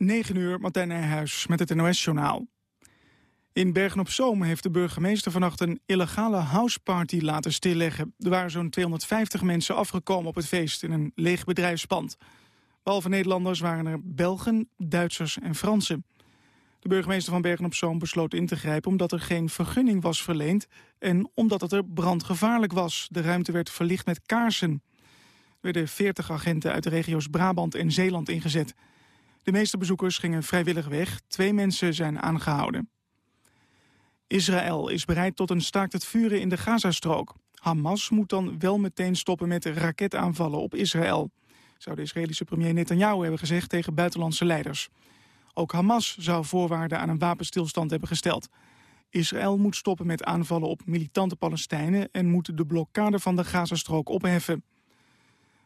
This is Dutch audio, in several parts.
9 uur, Martijn Nijhuis met het NOS-journaal. In Bergen-op-Zoom heeft de burgemeester vannacht een illegale houseparty laten stilleggen. Er waren zo'n 250 mensen afgekomen op het feest in een leeg bedrijfspand. Behalve Nederlanders waren er Belgen, Duitsers en Fransen. De burgemeester van Bergen-op-Zoom besloot in te grijpen omdat er geen vergunning was verleend en omdat het er brandgevaarlijk was. De ruimte werd verlicht met kaarsen. Er werden 40 agenten uit de regio's Brabant en Zeeland ingezet. De meeste bezoekers gingen vrijwillig weg. Twee mensen zijn aangehouden. Israël is bereid tot een staakt het vuren in de Gazastrook. Hamas moet dan wel meteen stoppen met raketaanvallen op Israël. Zou de Israëlische premier Netanyahu hebben gezegd tegen buitenlandse leiders. Ook Hamas zou voorwaarden aan een wapenstilstand hebben gesteld. Israël moet stoppen met aanvallen op militante Palestijnen... en moet de blokkade van de Gazastrook opheffen.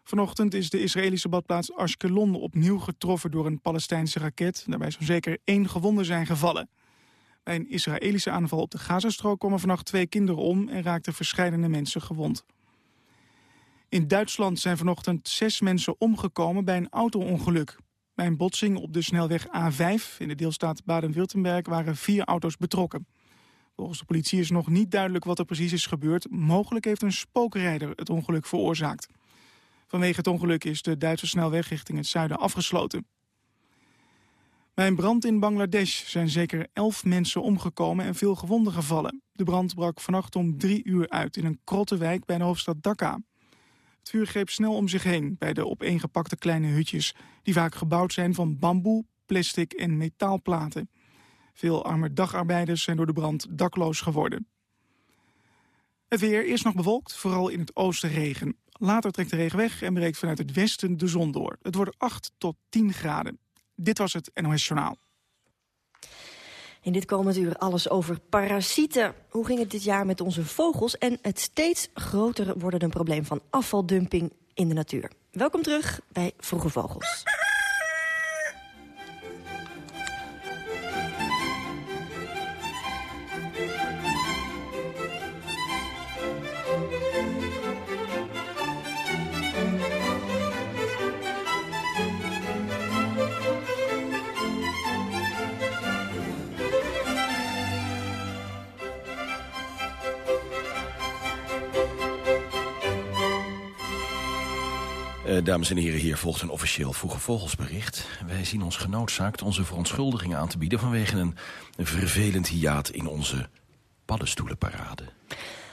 Vanochtend is de Israëlische badplaats Ashkelon opnieuw getroffen door een Palestijnse raket. Daarbij zo'n zeker één gewonde zijn gevallen. Bij een Israëlische aanval op de Gazastrook kwamen vannacht twee kinderen om en raakten verschillende mensen gewond. In Duitsland zijn vanochtend zes mensen omgekomen bij een auto-ongeluk. Bij een botsing op de snelweg A5 in de deelstaat Baden-Württemberg waren vier auto's betrokken. Volgens de politie is nog niet duidelijk wat er precies is gebeurd. Mogelijk heeft een spookrijder het ongeluk veroorzaakt. Vanwege het ongeluk is de Duitse snelweg richting het zuiden afgesloten. Bij een brand in Bangladesh zijn zeker elf mensen omgekomen en veel gewonden gevallen. De brand brak vannacht om drie uur uit in een krottenwijk bij de hoofdstad Dhaka. Het vuur greep snel om zich heen bij de opeengepakte kleine hutjes... die vaak gebouwd zijn van bamboe, plastic en metaalplaten. Veel arme dagarbeiders zijn door de brand dakloos geworden. Het weer is nog bewolkt, vooral in het oosten regen. Later trekt de regen weg en breekt vanuit het westen de zon door. Het wordt 8 tot 10 graden. Dit was het NOS Journaal. In dit komend uur alles over parasieten. Hoe ging het dit jaar met onze vogels? En het steeds groter worden probleem van afvaldumping in de natuur. Welkom terug bij Vroege Vogels. Dames en heren, hier volgt een officieel Vroege Vogelsbericht. Wij zien ons genoodzaakt onze verontschuldigingen aan te bieden... vanwege een vervelend hiaat in onze paddenstoelenparade.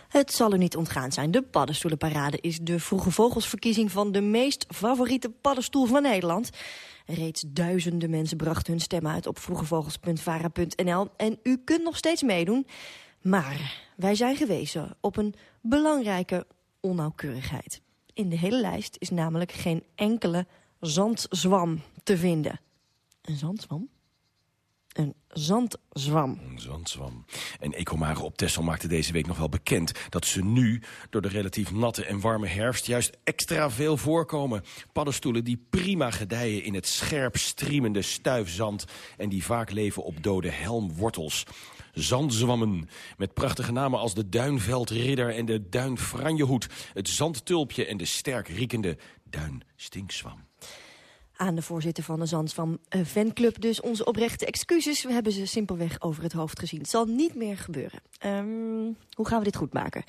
Het zal u niet ontgaan zijn. De paddenstoelenparade is de Vroege Vogelsverkiezing... van de meest favoriete paddenstoel van Nederland. Reeds duizenden mensen brachten hun stem uit op vroegevogels.vara.nl. En u kunt nog steeds meedoen. Maar wij zijn gewezen op een belangrijke onnauwkeurigheid. In de hele lijst is namelijk geen enkele zandzwam te vinden. Een zandzwam? Een zandzwam. Een zandzwam. En Ecomare op Texel maakte deze week nog wel bekend... dat ze nu, door de relatief natte en warme herfst... juist extra veel voorkomen. Paddenstoelen die prima gedijen in het scherp striemende stuifzand... en die vaak leven op dode helmwortels zandzwammen. Met prachtige namen als de duinveldridder en de duinfranjehoed... het zandtulpje en de sterk riekende duinstinkswam aan de voorzitter van de Zandzwam eh, fanclub. Dus onze oprechte excuses. We hebben ze simpelweg over het hoofd gezien. Het zal niet meer gebeuren. Um, hoe gaan we dit goed maken?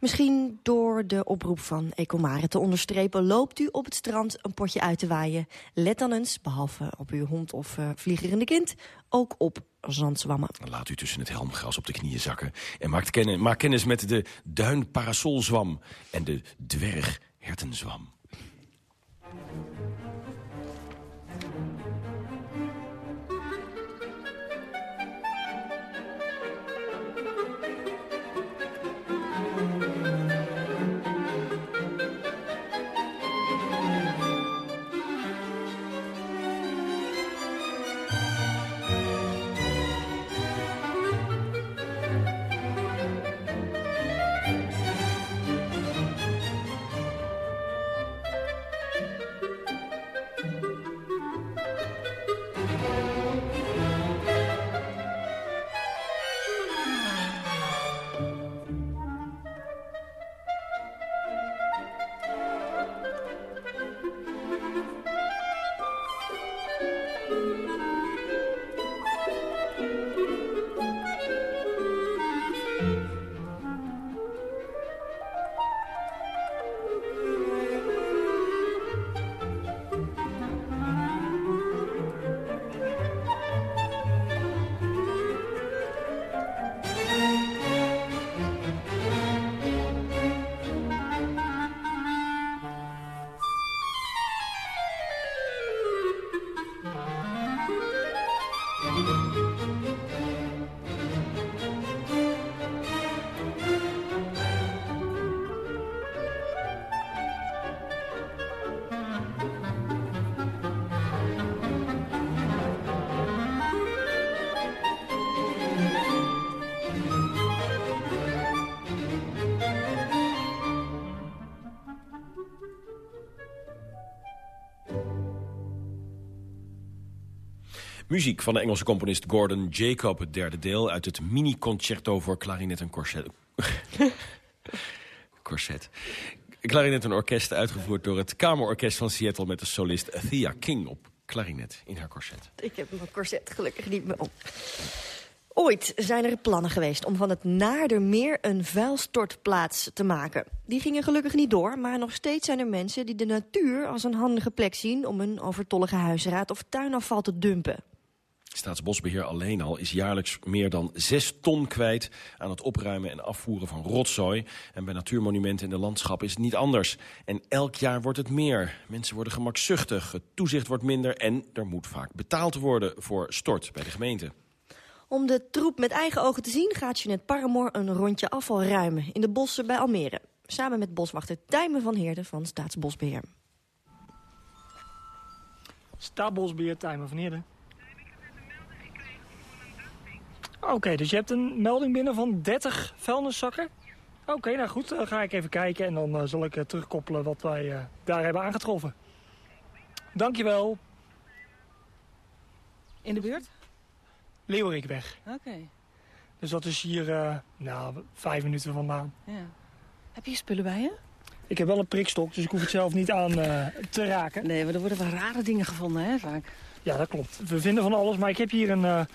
Misschien door de oproep van Ecomare te onderstrepen... loopt u op het strand een potje uit te waaien. Let dan eens, behalve op uw hond of uh, vliegerende kind... ook op Laat u tussen het helmgras op de knieën zakken... en maak kennis, maak kennis met de duinparasolzwam en de dwerghertenzwam. Muziek van de Engelse componist Gordon Jacob, het derde deel... uit het mini-concerto voor klarinet en corset. corset. Klarinet en orkest uitgevoerd door het Kamerorkest van Seattle... met de solist Thea King op klarinet in haar corset. Ik heb mijn corset gelukkig niet meer op. Ooit zijn er plannen geweest om van het Naardermeer een vuilstortplaats te maken. Die gingen gelukkig niet door, maar nog steeds zijn er mensen die de natuur als een handige plek zien om een overtollige huisraad of tuinafval te dumpen. Staatsbosbeheer alleen al is jaarlijks meer dan 6 ton kwijt... aan het opruimen en afvoeren van rotzooi. En bij natuurmonumenten in de landschap is het niet anders. En elk jaar wordt het meer. Mensen worden gemakzuchtig, het toezicht wordt minder... en er moet vaak betaald worden voor stort bij de gemeente. Om de troep met eigen ogen te zien gaat Jeanette Paramoor een rondje afval ruimen... in de bossen bij Almere. Samen met boswachter Tijmen van Heerden van Staatsbosbeheer. Staatsbosbeheer Tijmen van Heerden. Oké, dus je hebt een melding binnen van 30 vuilniszakken? Oké, nou goed, dan ga ik even kijken en dan uh, zal ik uh, terugkoppelen wat wij uh, daar hebben aangetroffen. Dankjewel. In de buurt? Leeuwerikweg. Oké. Okay. Dus dat is hier, nou, vijf minuten vandaan. Ja. Heb je spullen bij je? Ik heb wel een prikstok, dus ik hoef het zelf niet aan te raken. Nee, maar er worden wel rare dingen gevonden, hè, vaak. Ja, dat klopt. We vinden van alles, maar ik heb hier een...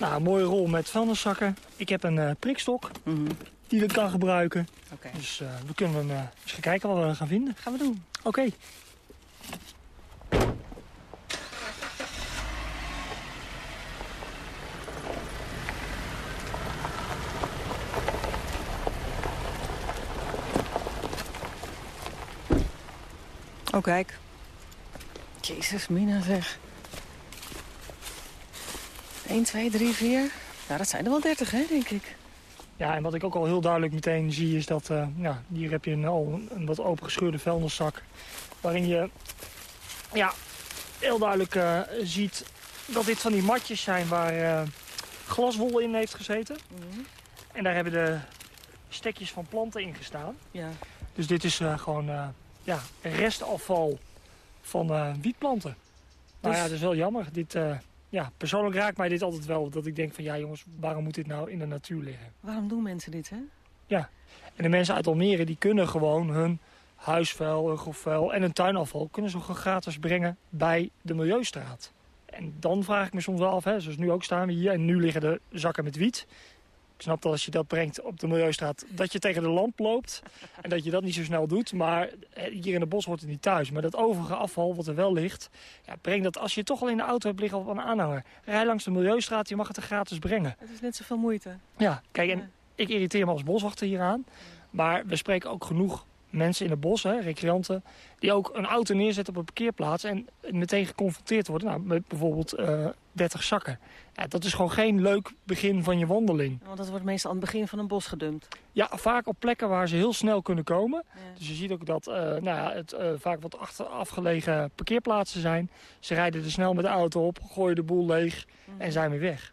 Nou, een mooie rol met vuilniszakken. Ik heb een uh, prikstok mm -hmm. die we kan gebruiken. Okay. Dus uh, we kunnen uh, eens gaan kijken wat we gaan vinden. Gaan we doen. Oké. Okay. Oh, kijk. Jezus, Mina zeg. 1, 2, 3, 4. Nou, dat zijn er wel 30, hè, denk ik. Ja, en wat ik ook al heel duidelijk meteen zie is dat... Uh, ja, hier heb je een, al een, wat opengescheurde vuilniszak. Waarin je ja, heel duidelijk uh, ziet dat dit van die matjes zijn waar uh, glaswol in heeft gezeten. Mm -hmm. En daar hebben de stekjes van planten in gestaan. Ja. Dus dit is gewoon ja, restafval van wietplanten. Dus... Nou ja, dat is wel jammer. Dit ja, persoonlijk raakt mij dit altijd wel. Dat ik denk van ja jongens, waarom moet dit nou in de natuur liggen? Waarom doen mensen dit hè? Ja, en de mensen uit Almere die kunnen gewoon hun huisvuil, hun grofvuil en hun tuinafval... kunnen ze gewoon gratis brengen bij de Milieustraat. En dan vraag ik me soms wel af, hè, zoals nu ook staan we hier... en nu liggen de zakken met wiet. Ik snap dat als je dat brengt op de Milieustraat, dat je tegen de lamp loopt. En dat je dat niet zo snel doet. Maar hier in het bos wordt het niet thuis. Maar dat overige afval, wat er wel ligt, ja, breng dat als je toch al in de auto hebt liggen op een aanhanger. Rij langs de Milieustraat, je mag het er gratis brengen. Het is net zoveel moeite. Ja, kijk, en ik irriteer me als boswachter hieraan. Maar we spreken ook genoeg mensen in het bos, hè, recreanten, die ook een auto neerzetten op een parkeerplaats en meteen geconfronteerd worden nou, met bijvoorbeeld uh, 30 zakken. Ja, dat is gewoon geen leuk begin van je wandeling. Want dat wordt meestal aan het begin van een bos gedumpt. Ja, vaak op plekken waar ze heel snel kunnen komen. Ja. Dus je ziet ook dat uh, nou ja, het uh, vaak wat achter afgelegen parkeerplaatsen zijn. Ze rijden er snel met de auto op, gooien de boel leeg mm -hmm. en zijn weer weg.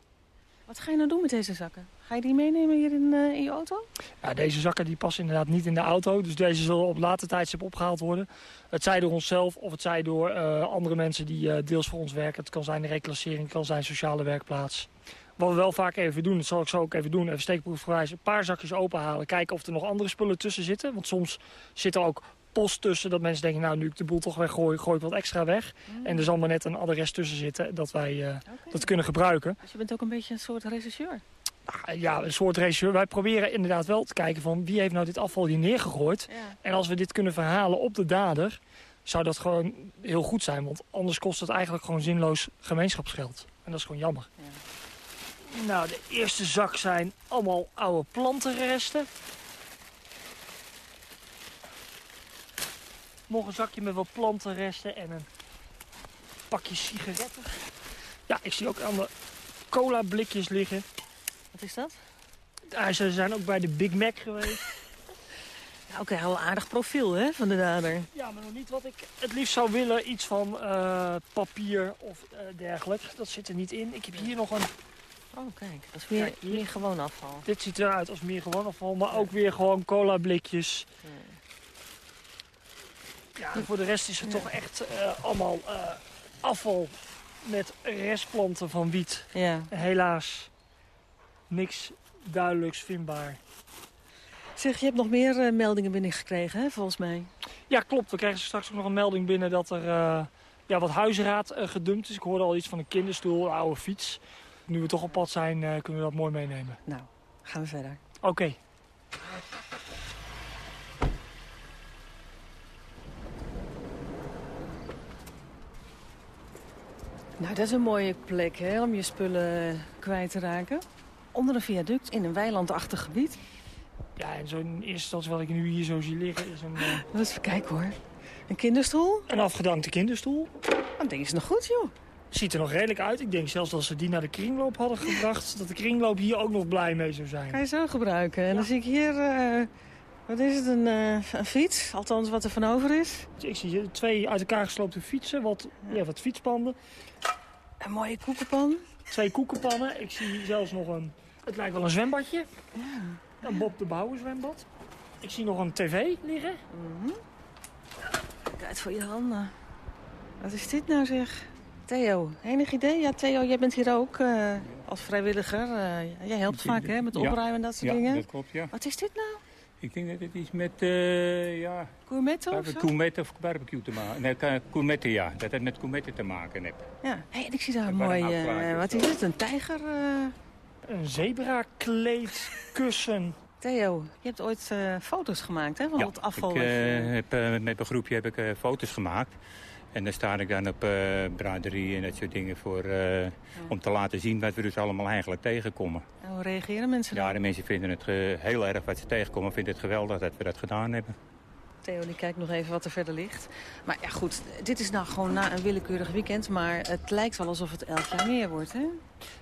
Wat ga je nou doen met deze zakken? Ga je die meenemen hier in, uh, in je auto? Ja, deze zakken die passen inderdaad niet in de auto. Dus deze zullen op later tijdstip opgehaald worden. Het zij door onszelf of het zij door uh, andere mensen die uh, deels voor ons werken. Het kan zijn de reclassering, het kan zijn sociale werkplaats. Wat we wel vaak even doen, dat zal ik zo ook even doen, even steekproefgewijs, een paar zakjes openhalen. Kijken of er nog andere spullen tussen zitten. Want soms zit er ook post tussen dat mensen denken, nou nu ik de boel toch weggooi, gooi ik wat extra weg. Mm. En er zal maar net een adres tussen zitten dat wij uh, okay. dat kunnen gebruiken. Dus je bent ook een beetje een soort rechercheur? Ja, een soort rechercheur. Wij proberen inderdaad wel te kijken van wie heeft nou dit afval hier neergegooid. Ja. En als we dit kunnen verhalen op de dader, zou dat gewoon heel goed zijn. Want anders kost het eigenlijk gewoon zinloos gemeenschapsgeld. En dat is gewoon jammer. Ja. Nou, de eerste zak zijn allemaal oude plantenresten. Nog een zakje met wat plantenresten en een pakje sigaretten. Ja, ik zie ook allemaal cola blikjes liggen. Wat is dat? Ja, ze zijn ook bij de Big Mac geweest. Oké, okay, aardig profiel hè, van de dader. Ja, maar nog niet wat ik het liefst zou willen. Iets van uh, papier of uh, dergelijks. Dat zit er niet in. Ik heb hier nog een... Oh, kijk. Dat is meer, hier... meer gewoon afval. Dit ziet eruit als meer gewoon afval. Maar ook weer gewoon cola blikjes. Ja. Ja, en voor de rest is het ja. toch echt uh, allemaal uh, afval met restplanten van wiet. Ja. Helaas niks duidelijks vindbaar. Zeg, je hebt nog meer eh, meldingen binnengekregen, hè, volgens mij. Ja, klopt. We krijgen straks ook nog een melding binnen dat er eh, ja, wat huisraad eh, gedumpt is. Ik hoorde al iets van een kinderstoel, een oude fiets. Nu we toch op pad zijn, kunnen we dat mooi meenemen. Nou, gaan we verder. Oké. Nou, dat is een mooie plek hè, om je spullen kwijt te raken. Onder een viaduct in een weilandachtig gebied. Ja, en zo'n eerste instantie wat ik nu hier zo zie liggen is een, Laten even kijken hoor. Een kinderstoel? een afgedankte kinderstoel. Dat ding is nog goed, joh. Ziet er nog redelijk uit. Ik denk zelfs dat ze die naar de kringloop hadden gebracht. Dat de kringloop hier ook nog blij mee zou zijn. Kan je zo gebruiken. En dan zie ik hier, eh, wat is het, een, eh, een fiets. Althans, wat er van over is. Ik zie hier twee uit elkaar gesloopte fietsen, wat, ja, wat fietspanden. Een mooie koekenpan. Twee koekenpannen. Ik zie zelfs nog een, het lijkt wel een zwembadje. Ja. Een Bob de Bouwer zwembad. Ik zie nog een tv liggen. Kijk uit voor je handen. Wat is dit nou zeg? Theo, enig idee? Ja, Theo, jij bent hier ook eh, als vrijwilliger. Eh, jij helpt vaak hè, met Ja. opruimen en dat soort Ja, dingen. dat klopt, ja. Wat is dit nou? Ik denk dat het iets met uh, ja, Gourmetten of zo? gourmetten of barbecue te maken Nee, gourmetten, ja. Dat het met gourmetten te maken heeft. Ja. Hey, en ik zie daar een Een mooi... warmhoutplaatje eh, of wat is dit? Een tijger? Een zebra kleedkussen. Theo, je hebt ooit eh, foto's gemaakt hè, van het afval. ik eh, heb, eh, met mijn groepje heb ik eh, foto's gemaakt. En dan sta ik dan op eh braderie en dat soort dingen voor, eh, om te laten zien wat we dus allemaal eigenlijk tegenkomen. En hoe reageren mensen Ja, dan? de mensen vinden het heel erg wat ze tegenkomen. Vinden het geweldig dat we dat gedaan hebben. Theo die kijkt nog even wat er verder ligt. Maar ja goed, dit is nou gewoon na een willekeurig weekend. Maar het lijkt wel alsof het elk jaar meer wordt hè?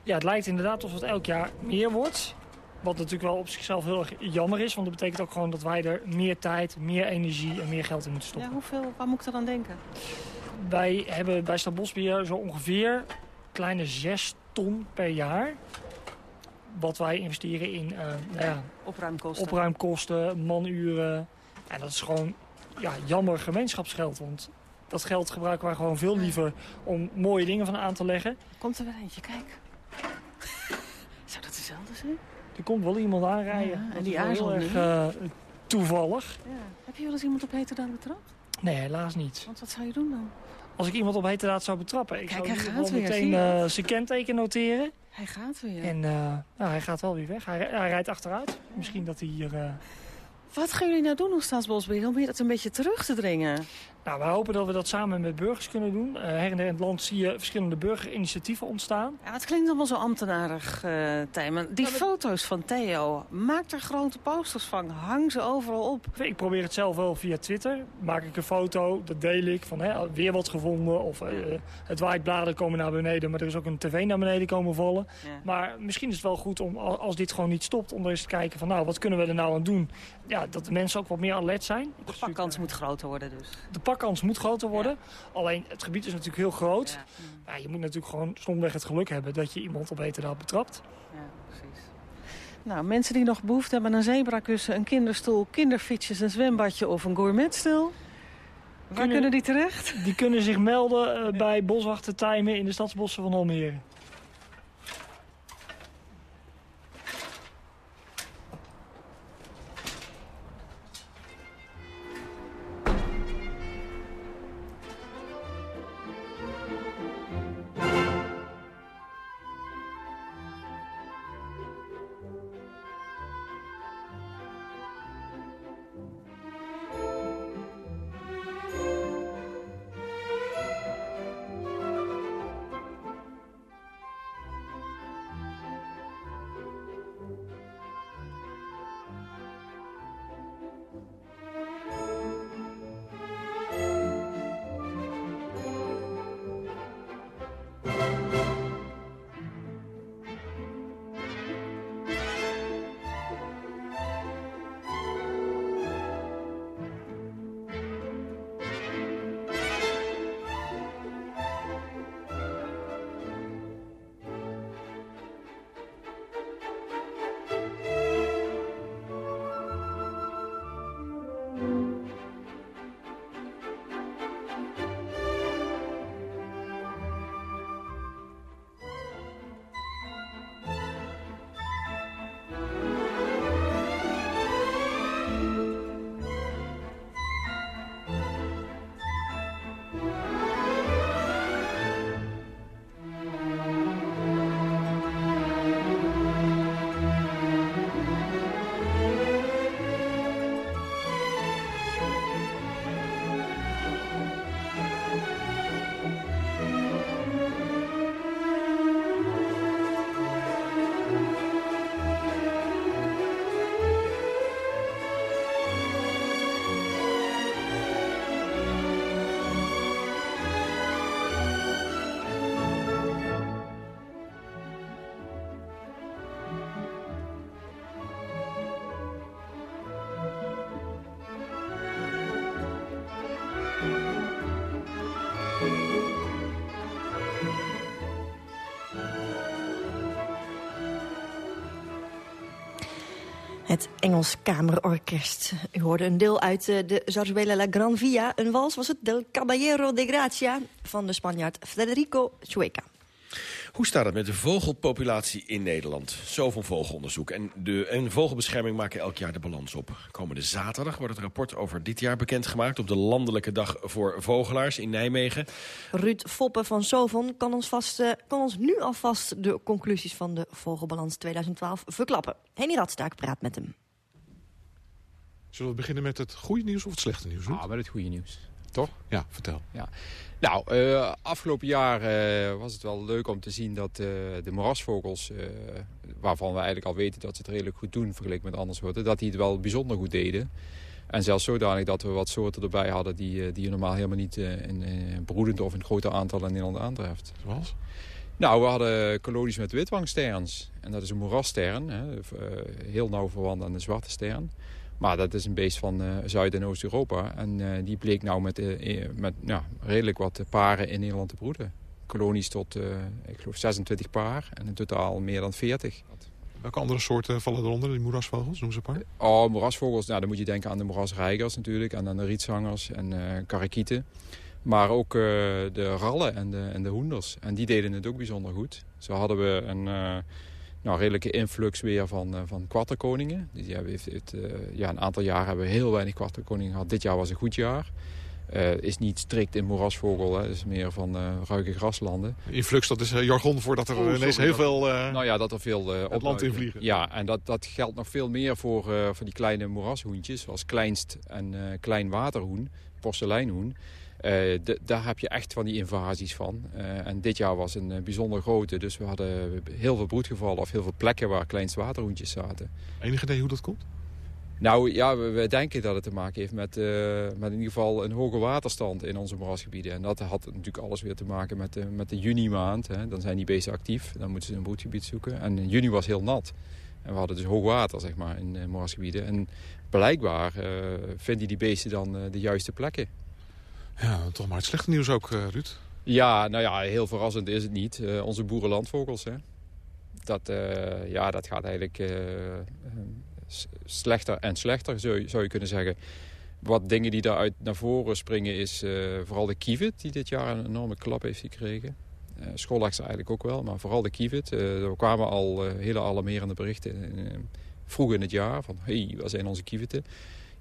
Ja, het lijkt inderdaad alsof het elk jaar meer wordt. Wat natuurlijk wel op zichzelf heel erg jammer is. Want dat betekent ook gewoon dat wij er meer tijd, meer energie en meer geld in moeten Ja, stoppen. hoeveel, waar moet ik dan aan denken? Wij hebben bij Stadbosbeheer zo ongeveer kleine 6 ton per jaar. Wat wij investeren in eh, nou ja, Opruimkosten. opruimkosten, manuren. En dat is gewoon ja, jammer gemeenschapsgeld. Want dat geld gebruiken wij gewoon veel liever om mooie dingen van aan te leggen. Komt er weer eentje, kijk. Zou dat dezelfde zijn? Er komt wel iemand aanrijden. Ja, en die is wel aarzelt heel erg eh, toevallig. Ja. Heb je wel eens iemand op heterdaad betrapt? Nee, helaas niet. Want wat zou je doen dan? Als ik iemand op heterdaad zou betrappen, ik Kijk, zou hij gaat weer, meteen eh, zijn kenteken noteren. Hij gaat weer. En eh, nou, hij gaat wel weer weg. Hij, hij rijdt achteruit. Misschien dat hij hier... Wat gaan jullie nou doen als Staatsbosbeheer om weer dat een beetje terug te dringen? Nou, wij hopen dat we dat samen met burgers kunnen doen. Eh, her en der in het land zie je verschillende burgerinitiatieven ontstaan. Ja, het klinkt allemaal zo ambtenarig, Tijmen. Die Ja, maar- foto's van Theo, maak er grote posters van. Hang ze overal op. Ik probeer het zelf wel via Twitter. Maak ik een foto, dat deel ik. Van hè, weer wat gevonden. Of eh, het waait bladeren komen naar beneden. Maar er is ook een tv naar beneden komen vallen. Ja. Maar misschien is het wel goed om, al- als dit gewoon niet stopt... om er eens te kijken van nou, wat kunnen we er nou aan doen? Ja, dat de mensen ook wat meer alert zijn. De pakkans moet groter worden dus. De pakkans moet groter worden. Alleen, het gebied is natuurlijk heel groot. Ja, Ja, je moet natuurlijk gewoon stomweg het geluk hebben... dat je iemand op heterdaad betrapt. ja, precies. Nou, mensen die nog behoefte hebben aan een zebrakussen, een kinderstoel, kinderfietsjes, een zwembadje of een gourmetstil. Waar Kunnen- kunnen die terecht? Die kunnen zich melden eh, bij boswachter Tijmen in de stadsbossen van Almere. Het Engels Kamerorkest. U hoorde een deel uit eh, de Zarzuela La Gran Via. Een wals was het Del Caballero de Gracia van de Spanjaard Federico Chueca. Hoe staat het met de vogelpopulatie in Nederland? Zo van vogelonderzoek. En de en Vogelbescherming maken elk jaar de balans op. Komende zaterdag wordt het rapport over dit jaar bekendgemaakt... op de Landelijke Dag voor Vogelaars in Nijmegen. Ruud Foppe van Sovon kan ons, vast, uh, kan ons nu alvast de conclusies van de Vogelbalans 2012 verklappen. Henny Radstaak praat met hem. Zullen we beginnen met het goede nieuws of het slechte nieuws? Ah, met het goede nieuws. Toch? Ja, vertel. Ja. Nou, uh, afgelopen jaar uh, was het wel leuk om te zien dat uh, de moerasvogels... waarvan we eigenlijk al weten dat ze het redelijk goed doen vergeleken met andere soorten... dat die het wel bijzonder goed deden. En zelfs zodanig dat we wat soorten erbij hadden... die, die je normaal helemaal niet in, in broedend of in grote aantallen in Nederland aantreft. Zoals? Nou, we hadden kolonies met witwangsterns. En dat is een moerasstern, hè, heel nauw verwant aan de zwarte stern... Maar dat is een beest van uh, Zuid- en Oost-Europa. En uh, die bleek nou met, uh, met ja, redelijk wat paren in Nederland te broeden. Kolonies tot, ik geloof, 26 paar. En in totaal meer dan 40. Welke andere soorten vallen eronder, die moerasvogels? Noem ze een paar. Oh, moerasvogels. Nou, dan moet je denken aan de moerasreigers natuurlijk. En aan de rietzangers en karakieten. Maar ook de rallen en de, en de hoenders. En die deden het ook bijzonder goed. Zo hadden we een nou, redelijke influx weer van, uh, van kwarterkoningen. Die hebben heeft, heeft, uh, ja, een aantal jaar hebben we heel weinig kwarterkoningen gehad. Dit jaar was een goed jaar. Uh, is niet strikt in moerasvogel, het is meer van ruige graslanden. Influx, dat is jargon voordat er oh, ineens heel dat, veel nou ja, dat er veel het land in vliegen. Ja, en dat, dat geldt nog veel meer voor, voor die kleine moerashoentjes, zoals kleinst en klein waterhoen, porseleinhoen. Uh, daar heb je echt van die invasies van. Uh, en dit jaar was een uh, bijzonder grote. Dus we hadden heel veel broedgevallen of heel veel plekken waar kleinste waterhoentjes zaten. Enige idee hoe dat komt? Nou ja, we, we denken dat het te maken heeft met, met in ieder geval een hoge waterstand in onze moerasgebieden. En dat had natuurlijk alles weer te maken met de, met de juni maand. Hè. Dan zijn die beesten actief, dan moeten ze een broedgebied zoeken. En juni was heel nat. En we hadden dus hoog water zeg maar, in moerasgebieden. En blijkbaar vinden die beesten dan de juiste plekken. Ja, toch maar het slechte nieuws ook, uh, Ruud. Ja, nou ja, heel verrassend is het niet. Uh, onze boerenlandvogels, hè. Dat, uh, ja, dat gaat eigenlijk slechter en slechter, zou je, zou je, kunnen zeggen. Wat dingen die daaruit naar voren springen is vooral de kievet... die dit jaar een enorme klap heeft gekregen. Uh, schoolaks eigenlijk ook wel, maar vooral de kievet. er kwamen al hele alarmerende berichten vroeg in het jaar... van, hé, hey, waar zijn onze kieveten?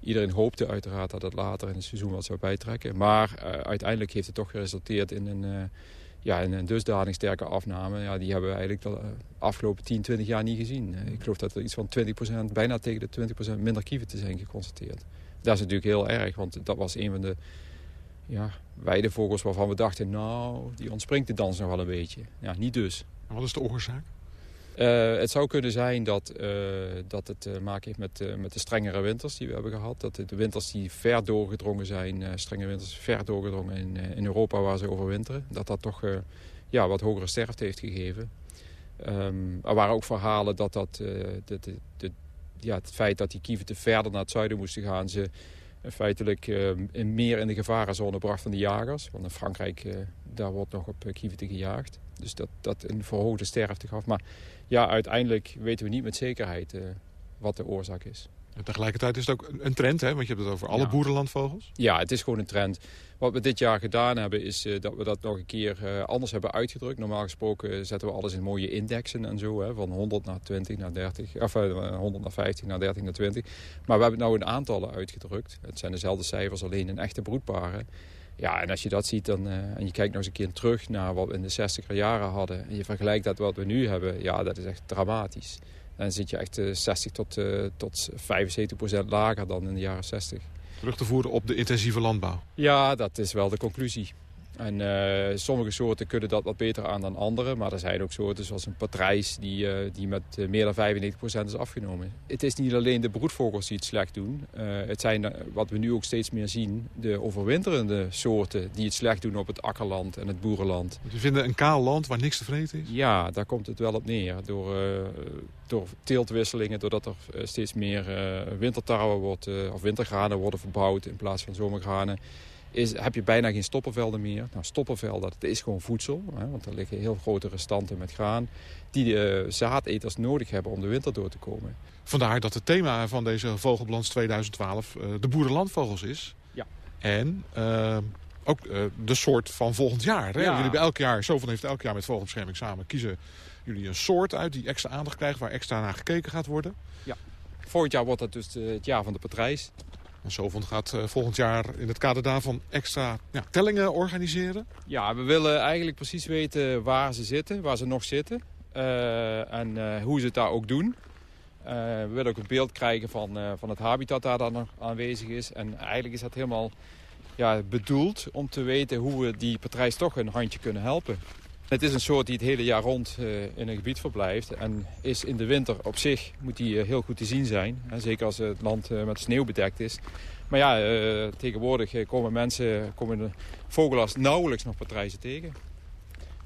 Iedereen hoopte uiteraard dat het later in het seizoen wat zou bijtrekken. Maar uh, uiteindelijk heeft het toch geresulteerd in een, uh, ja, in een dusdanig sterke afname. Ja, die hebben we eigenlijk de afgelopen 10, 20 jaar niet gezien. ik geloof dat er iets van 20%, bijna tegen de 20% minder kieven te zijn geconstateerd. Dat is natuurlijk heel erg, want dat was een van de ja, weidevogels waarvan we dachten... nou, die ontspringt de dans nog wel een beetje. Ja, niet dus. En wat is de oorzaak? Uh, het zou kunnen zijn dat, uh, dat het te maken heeft met, met de strengere winters die we hebben gehad. Dat de winters die ver doorgedrongen zijn, strenge winters ver doorgedrongen in, in Europa waar ze overwinteren. Dat dat toch ja, wat hogere sterfte heeft gegeven. Um, er waren ook verhalen dat, dat de, de, de, ja, het feit dat die kieven te verder naar het zuiden moesten gaan... ze feitelijk meer in de gevarenzone bracht van de jagers. Want in Frankrijk daar wordt nog op kieven gejaagd. Dus dat, dat een verhoogde sterfte gaf. Maar ja, uiteindelijk weten we niet met zekerheid wat de oorzaak is. En tegelijkertijd is het ook een trend, hè? want je hebt het over alle ja. boerenlandvogels. Ja, het is gewoon een trend. Wat we dit jaar gedaan hebben, is uh, dat we dat nog een keer uh, anders hebben uitgedrukt. Normaal gesproken zetten we alles in mooie indexen en zo. Hè, van 100 naar 20 naar 30, of uh, 100 naar 50 naar 30 naar 20. Maar we hebben nou een aantallen uitgedrukt. Het zijn dezelfde cijfers, alleen in echte broedparen. Ja, en als je dat ziet dan, en je kijkt nog eens een keer terug naar wat we in de 60er jaren hadden... en je vergelijkt dat wat we nu hebben, ja, dat is echt dramatisch. Dan zit je echt uh, 60 tot, uh, tot 75 procent lager dan in de jaren 60. Terug te voeren op de intensieve landbouw? Ja, dat is wel de conclusie. En uh, sommige soorten kunnen dat wat beter aan dan andere. Maar er zijn ook soorten zoals een patrijs die, uh, die met uh, meer dan 95% is afgenomen. Het is niet alleen de broedvogels die het slecht doen. het zijn, wat we nu ook steeds meer zien, de overwinterende soorten die het slecht doen op het akkerland en het boerenland. Je vindt een kaal land waar niks te vreten is? Ja, daar komt het wel op neer. Door, door teeltwisselingen, doordat er steeds meer wintertarwe wordt, of wintergranen worden verbouwd in plaats van zomergranen is, heb je bijna geen stoppenvelden meer. Nou, stoppenvelden, dat is gewoon voedsel. Hè, want er liggen heel grote restanten met graan... die de zaadeters nodig hebben om de winter door te komen. Vandaar dat het thema van deze Vogelbalans 2012 uh, de boerenlandvogels is. Ja. En uh, ook uh, de soort van volgend jaar. Hè? Ja. Jullie hebben elk jaar, Zoveel heeft elk jaar met Vogelbescherming samen... kiezen jullie een soort uit die extra aandacht krijgt... waar extra naar gekeken gaat worden. Ja. Volgend jaar wordt dat dus het jaar van de patrijs. En Zovond gaat uh, volgend jaar in het kader daarvan extra ja, tellingen organiseren. Ja, we willen eigenlijk precies weten waar ze zitten, waar ze nog zitten. Uh, en uh, hoe ze het daar ook doen. we willen ook een beeld krijgen van, van het habitat daar dan nog aanwezig is. En eigenlijk is dat helemaal ja, bedoeld om te weten hoe we die patrijs toch een handje kunnen helpen. Het is een soort die het hele jaar rond uh, in een gebied verblijft. En is in de winter op zich moet die uh, heel goed te zien zijn. En zeker als het land uh, met sneeuw bedekt is. Maar ja, tegenwoordig komen mensen, komen vogelaars nauwelijks nog patrijzen tegen.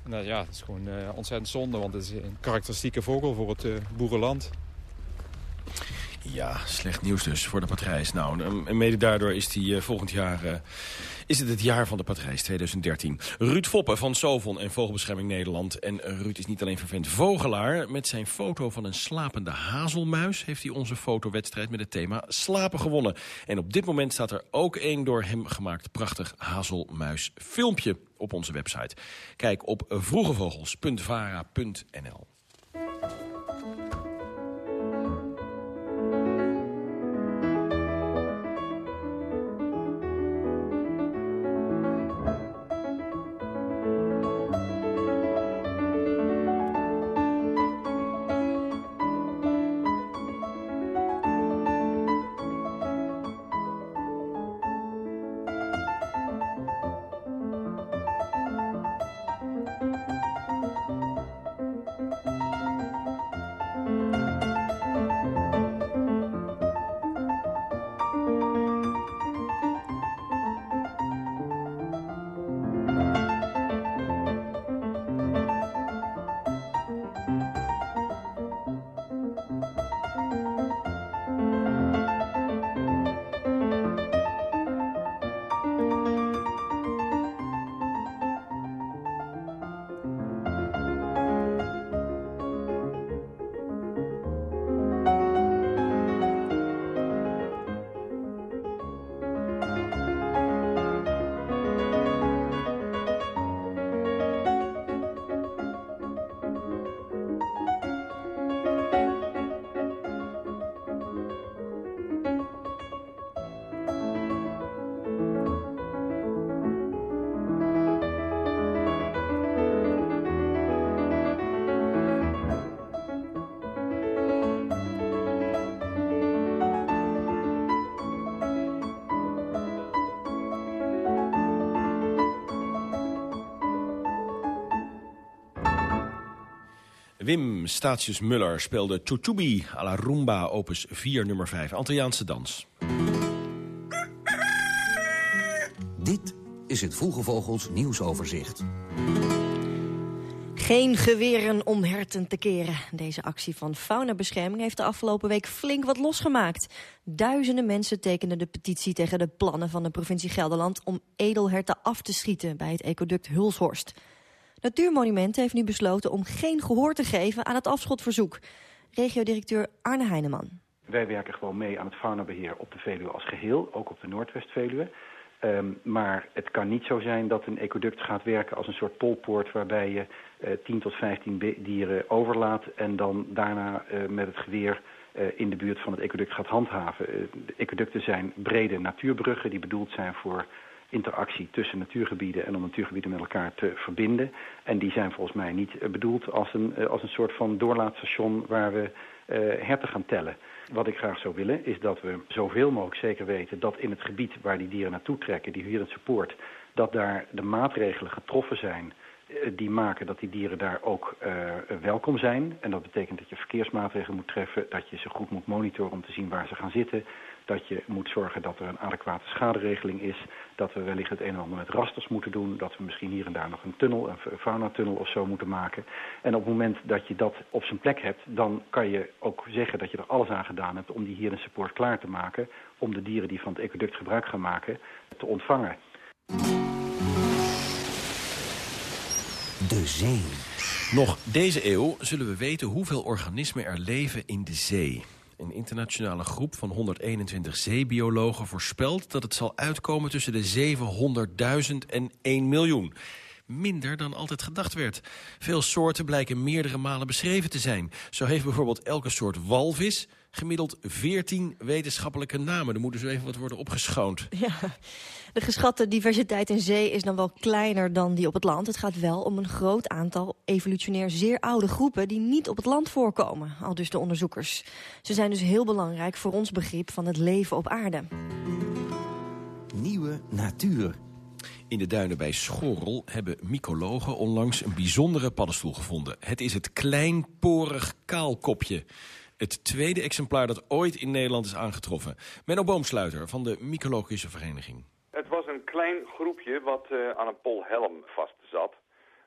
En ja, dat is gewoon ontzettend zonde, want het is een karakteristieke vogel voor het boerenland. Ja, slecht nieuws dus voor de patrijs. Nou, mede daardoor is die volgend jaar is het het jaar van de patrijs 2013. Ruud Foppen van Sovon en Vogelbescherming Nederland. En Ruud is niet alleen vervent vogelaar. Met zijn foto van een slapende hazelmuis heeft hij onze fotowedstrijd met het thema slapen gewonnen. En op dit moment staat er ook een door hem gemaakt prachtig hazelmuis filmpje op onze website. Kijk op vroegevogels.vara.nl. Wim Statius Muller speelde Chuchubi à la Rumba opus 4 nummer 5, Antilliaanse dans. Dit is het Vroege Vogels nieuwsoverzicht. Geen geweren om herten te keren. Deze actie van faunabescherming heeft de afgelopen week flink wat losgemaakt. Duizenden mensen tekenden de petitie tegen de plannen van de provincie Gelderland... om edelherten af te schieten bij het ecoduct Hulshorst. Natuurmonumenten heeft nu besloten om geen gehoor te geven aan het afschotverzoek. Regiodirecteur Arne Heineman. Wij werken gewoon mee aan het faunabeheer op de Veluwe als geheel, ook op de Noordwest-Veluwe. Um, maar het kan niet zo zijn dat een ecoduct gaat werken als een soort polpoort... waarbij je uh, 10 tot 15 dieren overlaat en dan daarna uh, met het geweer... Uh, in de buurt van het ecoduct gaat handhaven. de ecoducten zijn brede natuurbruggen die bedoeld zijn voor interactie tussen natuurgebieden en om natuurgebieden met elkaar te verbinden. En die zijn volgens mij niet uh, bedoeld als een, uh, als een soort van doorlaatstation waar we uh, herten gaan tellen. Wat ik graag zou willen is dat we zoveel mogelijk zeker weten dat in het gebied waar die dieren naartoe trekken, die hier het support, dat daar de maatregelen getroffen zijn die maken dat die dieren daar ook welkom zijn. En dat betekent dat je verkeersmaatregelen moet treffen, dat je ze goed moet monitoren om te zien waar ze gaan zitten. Dat je moet zorgen dat er een adequate schaderegeling is. Dat we wellicht het een en ander met rasters moeten doen. Dat we misschien hier en daar nog een tunnel, een faunatunnel of zo moeten maken. En op het moment dat je dat op zijn plek hebt, dan kan je ook zeggen dat je er alles aan gedaan hebt om die hier in support klaar te maken. Om de dieren die van het ecoduct gebruik gaan maken te ontvangen. De zee. Nog deze eeuw zullen we weten hoeveel organismen er leven in de zee. Een internationale groep van 121 zeebiologen voorspelt dat het zal uitkomen tussen de 700.000 en 1 miljoen. Minder dan altijd gedacht werd. Veel soorten blijken meerdere malen beschreven te zijn. Zo heeft bijvoorbeeld elke soort walvis gemiddeld 14 wetenschappelijke namen. Er moet dus even wat worden opgeschoond. Ja, de geschatte diversiteit in zee is dan wel kleiner dan die op het land. Het gaat wel om een groot aantal evolutionair zeer oude groepen... die niet op het land voorkomen, al dus de onderzoekers. Ze zijn dus heel belangrijk voor ons begrip van het leven op aarde. Nieuwe natuur. In de duinen bij Schorrel hebben mycologen onlangs een bijzondere paddenstoel gevonden. Het is het kleinporig kaalkopje. Het tweede exemplaar dat ooit in Nederland is aangetroffen. Menno Boomsluiter van de Mycologische Vereniging. Het was een klein groepje wat uh, aan een polhelm vast zat.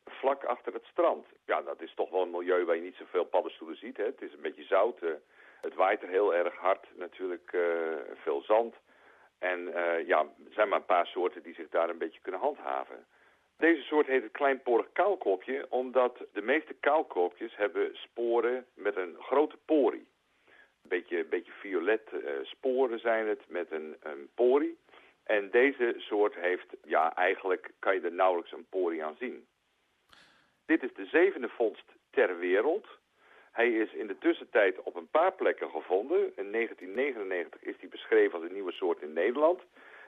Vlak achter het strand. Ja, dat is toch wel een milieu waar je niet zoveel paddenstoelen ziet. Hè? Het is een beetje zout. Uh, het waait er heel erg hard. Natuurlijk uh, veel zand. En ja, er zijn maar een paar soorten die zich daar een beetje kunnen handhaven. Deze soort heet het kleinporig kaalkopje, omdat de meeste kaalkopjes hebben sporen met een grote porie. Een beetje, beetje violet uh, sporen zijn het met een, een porie. En deze soort heeft, ja eigenlijk kan je er nauwelijks een porie aan zien. Dit is de zevende vondst ter wereld. Hij is in de tussentijd op een paar plekken gevonden. In 1999 is hij beschreven als een nieuwe soort in Nederland.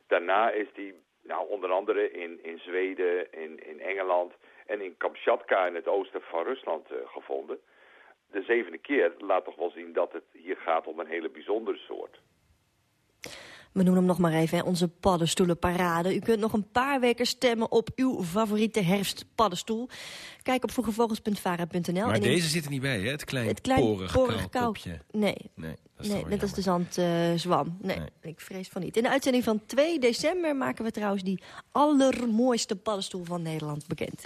Daarna is hij nou, onder andere in, in Zweden, in, in Engeland en in Kamchatka in het oosten van Rusland uh, gevonden. De zevende keer laat toch wel zien dat het hier gaat om een hele bijzondere soort. We noemen hem nog maar even, hè, onze paddenstoelenparade. U kunt nog een paar weken stemmen op uw favoriete herfstpaddenstoel. Kijk op vroegevogels.vara.nl. Maar deze zit er niet bij, hè? Het klein, het klein porig, porig kaalkopje. Nee, nee, nee net als de zandzwam. Uh, nee, nee, ik vrees van niet. In de uitzending van 2 december maken we trouwens die allermooiste paddenstoel van Nederland bekend.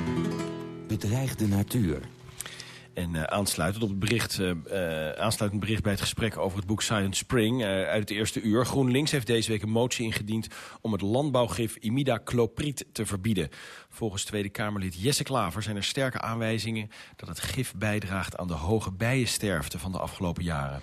Bedreigde natuur. En uh, aansluitend op het bericht, uh, uh, aansluitend bericht bij het gesprek over het boek Silent Spring uit het eerste uur. GroenLinks heeft deze week een motie ingediend om het landbouwgif imidacloprid te verbieden. Volgens Tweede Kamerlid Jesse Klaver zijn er sterke aanwijzingen dat het gif bijdraagt aan de hoge bijensterfte van de afgelopen jaren.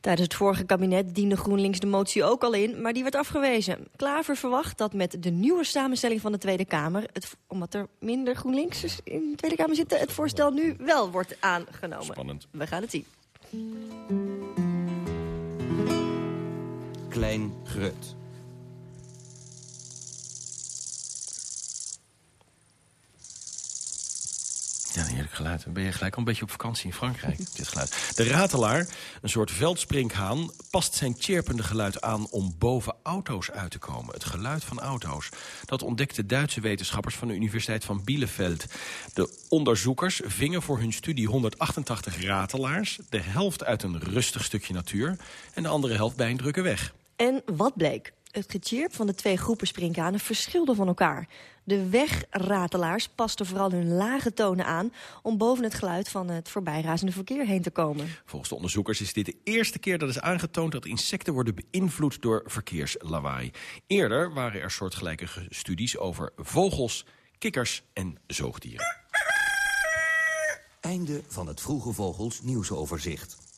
Tijdens het vorige kabinet diende GroenLinks de motie ook al in, maar die werd afgewezen. Klaver verwacht dat met de nieuwe samenstelling van de Tweede Kamer, het, omdat er minder GroenLinks in de Tweede Kamer zitten, het voorstel nu wel wordt aangenomen. Spannend. We gaan het zien. Klein Grut. Heerlijk geluid. Dan ben je gelijk al een beetje op vakantie in Frankrijk, dit geluid. De ratelaar, een soort veldsprinkhaan, past zijn chirpende geluid aan om boven auto's uit te komen. Het geluid van auto's. Dat ontdekten Duitse wetenschappers van de Universiteit van Bielefeld. De onderzoekers vingen voor hun studie 188 ratelaars. De helft uit een rustig stukje natuur en de andere helft bij een drukke weg. En wat bleek? Het gechirp van de twee groepen sprinkhanen verschilde van elkaar. De wegratelaars pasten vooral hun lage tonen aan... om boven het geluid van het voorbijrazende verkeer heen te komen. Volgens de onderzoekers is dit de eerste keer dat is aangetoond... dat insecten worden beïnvloed door verkeerslawaai. Eerder waren er soortgelijke studies over vogels, kikkers en zoogdieren. Einde van het Vroege Vogels nieuwsoverzicht.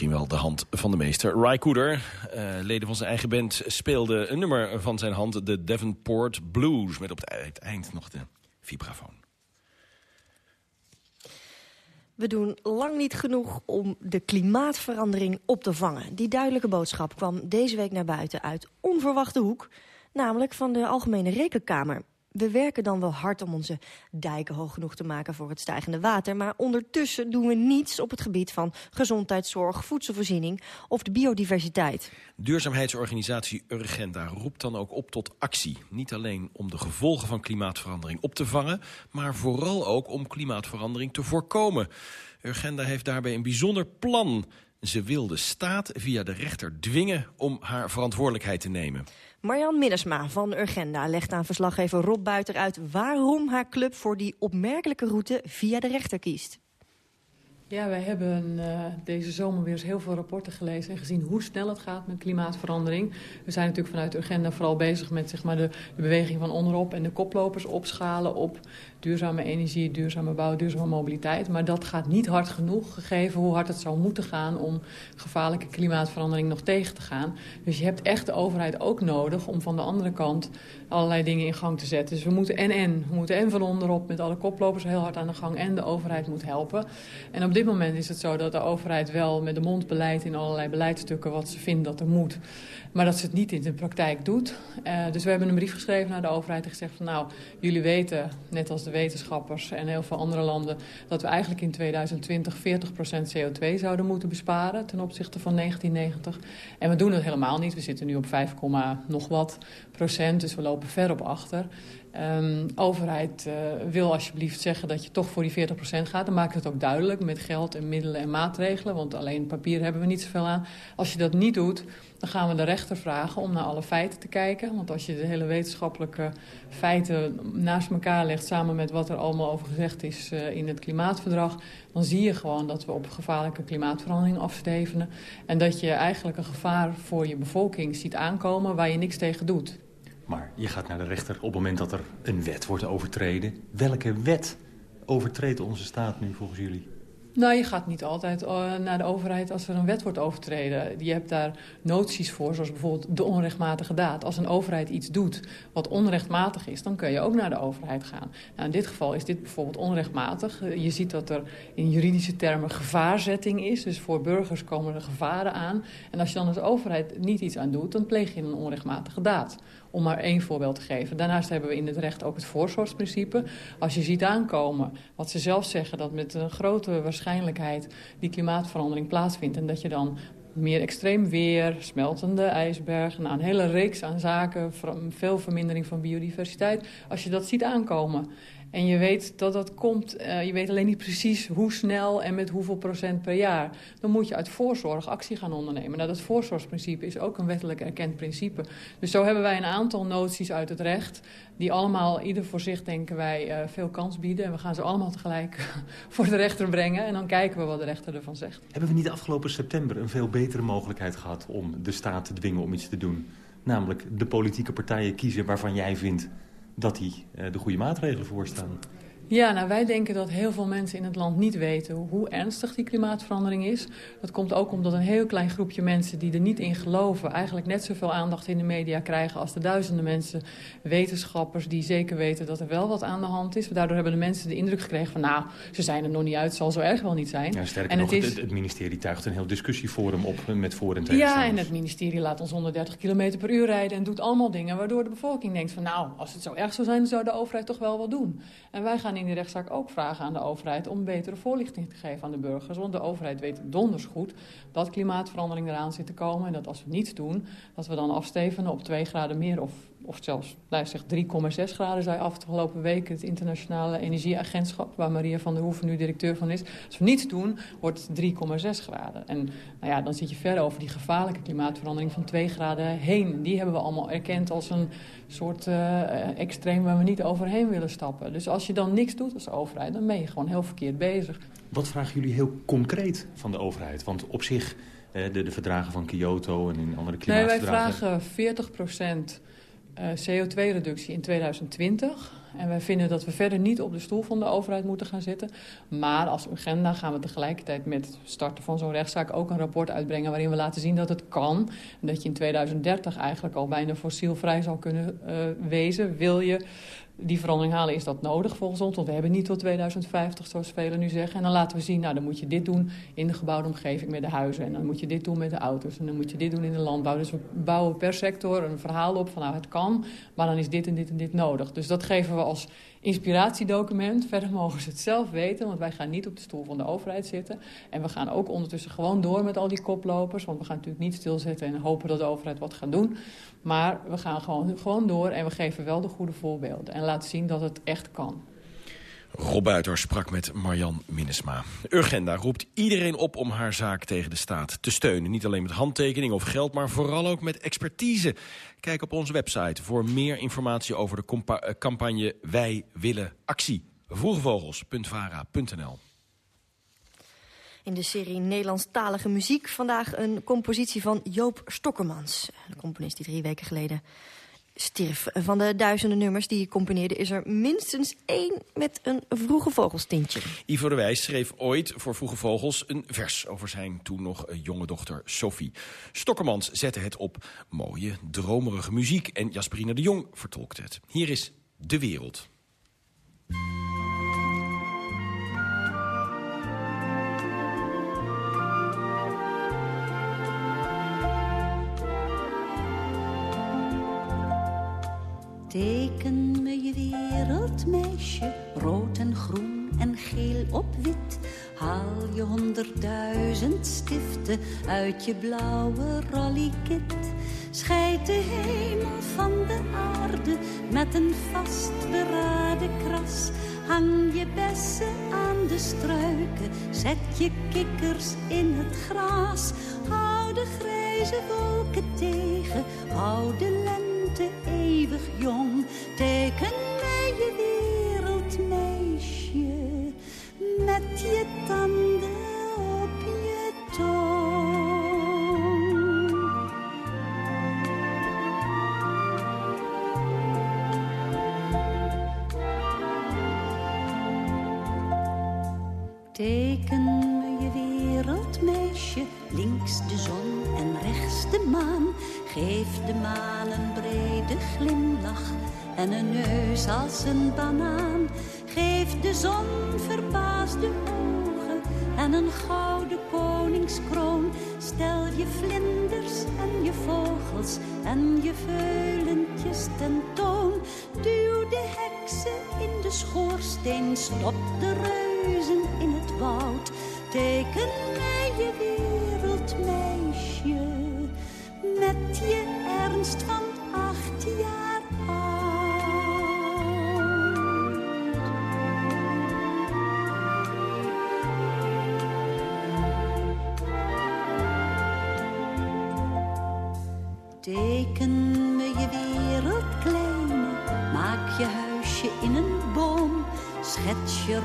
Misschien wel de hand van de meester. Ry Cooder, uh, leden van zijn eigen band, speelde een nummer van zijn hand... de Devonport Blues, met op het eind nog de vibrafoon. We doen lang niet genoeg om de klimaatverandering op te vangen. Die duidelijke boodschap kwam deze week naar buiten uit onverwachte hoek... namelijk van de Algemene Rekenkamer. We werken dan wel hard om onze dijken hoog genoeg te maken voor het stijgende water... maar ondertussen doen we niets op het gebied van gezondheidszorg, voedselvoorziening of de biodiversiteit. Duurzaamheidsorganisatie Urgenda roept dan ook op tot actie. Niet alleen om de gevolgen van klimaatverandering op te vangen... maar vooral ook om klimaatverandering te voorkomen. Urgenda heeft daarbij een bijzonder plan... Ze wil de staat via de rechter dwingen om haar verantwoordelijkheid te nemen. Marjan Minnesma van Urgenda legt aan verslaggever Rob Buiter uit... waarom haar club voor die opmerkelijke route via de rechter kiest. Ja, wij hebben uh, deze zomer weer eens heel veel rapporten gelezen... en gezien hoe snel het gaat met klimaatverandering. We zijn natuurlijk vanuit Urgenda vooral bezig met zeg maar, de, de beweging van onderop... en de koplopers opschalen op duurzame energie, duurzame bouw, duurzame mobiliteit. Maar dat gaat niet hard genoeg, gegeven hoe hard het zou moeten gaan... om gevaarlijke klimaatverandering nog tegen te gaan. Dus je hebt echt de overheid ook nodig om van de andere kant allerlei dingen in gang te zetten. Dus we moeten en en. We moeten en van onderop met alle koplopers heel hard aan de gang... en de overheid moet helpen. En op dit moment is het zo dat de overheid wel met de mond beleidt... in allerlei beleidsstukken wat ze vindt dat er moet... Maar dat ze het niet in de praktijk doet. Uh, dus we hebben een brief geschreven naar de overheid en gezegd van nou, jullie weten, net als de wetenschappers en heel veel andere landen, dat we eigenlijk in 2020 40% CO2 zouden moeten besparen ten opzichte van 1990. En we doen het helemaal niet. We zitten nu op 5, nog wat procent, dus we lopen ver op achter. Um, overheid uh, wil alsjeblieft zeggen dat je toch voor die 40% gaat. Dan maakt het ook duidelijk met geld en middelen en maatregelen. Want alleen papier hebben we niet zoveel aan. Als je dat niet doet, dan gaan we de rechter vragen om naar alle feiten te kijken. Want als je de hele wetenschappelijke feiten naast elkaar legt... samen met wat er allemaal over gezegd is uh, in het klimaatverdrag... dan zie je gewoon dat we op gevaarlijke klimaatverandering afstevenen. En dat je eigenlijk een gevaar voor je bevolking ziet aankomen waar je niks tegen doet. Maar je gaat naar de rechter op het moment dat er een wet wordt overtreden. Welke wet overtreedt onze staat nu volgens jullie? Nou, je gaat niet altijd uh, naar de overheid als er een wet wordt overtreden. Je hebt daar noties voor, zoals bijvoorbeeld de onrechtmatige daad. Als een overheid iets doet wat onrechtmatig is, dan kun je ook naar de overheid gaan. Nou, in dit geval is dit bijvoorbeeld onrechtmatig. Uh, je ziet dat er in juridische termen gevaarzetting is. Dus voor burgers komen er gevaren aan. En als je dan als overheid niet iets aan doet, dan pleeg je een onrechtmatige daad. Om maar één voorbeeld te geven. Daarnaast hebben we in het recht ook het voorzorgsprincipe. Als je ziet aankomen, wat ze zelf zeggen... dat met een grote waarschijnlijkheid die klimaatverandering plaatsvindt... en dat je dan meer extreem weer, smeltende ijsbergen... Nou, een hele reeks aan zaken, veel vermindering van biodiversiteit... als je dat ziet aankomen en je weet dat dat komt, uh, je weet alleen niet precies hoe snel en met hoeveel procent per jaar. Dan moet je uit voorzorg actie gaan ondernemen. Nou, dat voorzorgsprincipe is ook een wettelijk erkend principe. Dus zo hebben wij een aantal noties uit het recht... die allemaal, ieder voor zich denken wij, uh, veel kans bieden. En we gaan ze allemaal tegelijk voor de rechter brengen. En dan kijken we wat de rechter ervan zegt. Hebben we niet afgelopen september een veel betere mogelijkheid gehad... om de staat te dwingen om iets te doen? Namelijk de politieke partijen kiezen waarvan jij vindt dat die uh, de goede maatregelen voorstaan. Ja, nou wij denken dat heel veel mensen in het land niet weten hoe ernstig die klimaatverandering is. Dat komt ook omdat een heel klein groepje mensen die er niet in geloven... eigenlijk net zoveel aandacht in de media krijgen als de duizenden mensen... wetenschappers die zeker weten dat er wel wat aan de hand is. Daardoor hebben de mensen de indruk gekregen van... nou, ze zijn er nog niet uit, zal zo erg wel niet zijn. Ja, sterker en nog, het, is... het, ministerie tuigt een heel discussieforum op met voor- en tegenstanders. Ja, en het ministerie laat ons 130 km per uur rijden... en doet allemaal dingen waardoor de bevolking denkt van... nou, als het zo erg zou zijn, dan zou de overheid toch wel wat doen. En wij gaan in die rechtszaak ook vragen aan de overheid... om betere voorlichting te geven aan de burgers. Want de overheid weet donders goed dat klimaatverandering eraan zit te komen... en dat als we niets doen, dat we dan afstevenen op 2 graden meer... of, of zelfs, nou, zeg 3,6 graden, zei afgelopen week... het Internationale Energieagentschap, waar Maria van der Hoeven nu directeur van is. Als we niets doen, wordt het 3,6 graden. En nou ja, dan zit je ver over die gevaarlijke klimaatverandering van 2 graden heen. Die hebben we allemaal erkend als een soort uh, extreem waar we niet overheen willen stappen. Dus als je dan niks doet als overheid, dan ben je gewoon heel verkeerd bezig. Wat vragen jullie heel concreet van de overheid? Want op zich, de, de verdragen van Kyoto en in andere klimaatverdragen... Nee, wij vragen 40 CO2-reductie in 2020. En wij vinden dat we verder niet op de stoel van de overheid moeten gaan zitten. Maar als agenda gaan we tegelijkertijd met het starten van zo'n rechtszaak ook een rapport uitbrengen waarin we laten zien dat het kan. En dat je in 2030 eigenlijk al bijna fossielvrij zou kunnen uh, wezen. Wil je die verandering halen, is dat nodig volgens ons. Want we hebben niet tot 2050, zoals velen nu zeggen. En dan laten we zien, nou dan moet je dit doen in de gebouwde omgeving met de huizen. En dan moet je dit doen met de auto's. En dan moet je dit doen in de landbouw. Dus we bouwen per sector een verhaal op van nou het kan, maar dan is dit en dit en dit nodig. Dus dat geven we als inspiratiedocument. Verder mogen ze het zelf weten, want wij gaan niet op de stoel van de overheid zitten. En we gaan ook ondertussen gewoon door met al die koplopers. Want we gaan natuurlijk niet stilzetten en hopen dat de overheid wat gaat doen. Maar we gaan gewoon, gewoon door en we geven wel de goede voorbeelden. En laten zien dat het echt kan. Rob Buiter sprak met Marjan Minnesma. Urgenda roept iedereen op om haar zaak tegen de staat te steunen. Niet alleen met handtekening of geld, maar vooral ook met expertise. Kijk op onze website voor meer informatie over de eh, campagne Wij willen actie. Vroegevogels.vara.nl in de serie Nederlandstalige muziek vandaag een compositie van Joop Stokkermans. De componist die drie weken geleden stierf. Van de duizenden nummers die hij componeerde... is er minstens één met een vroege vogelstintje. Ivo de Wijs schreef ooit voor Vroege Vogels een vers... over zijn toen nog jonge dochter Sophie. Stokkermans zette het op mooie, dromerige muziek... en Jasperina de Jong vertolkte het. Hier is De Wereld. Teken me je wereldmeisje, rood en groen en geel op wit. Haal je honderdduizend stiften uit je blauwe rallykit. Scheid de hemel van de aarde met een vastberaden kras. Hang je bessen aan de struiken, zet je kikkers in het gras. Hou de grijze wolken tegen, hou de lente eeuwig jong. Teken Duw de heksen in de schoorsteen, stop de reuzen in het woud. Teken mij je wereldmeisje met je ernst van acht jaar oud. Teken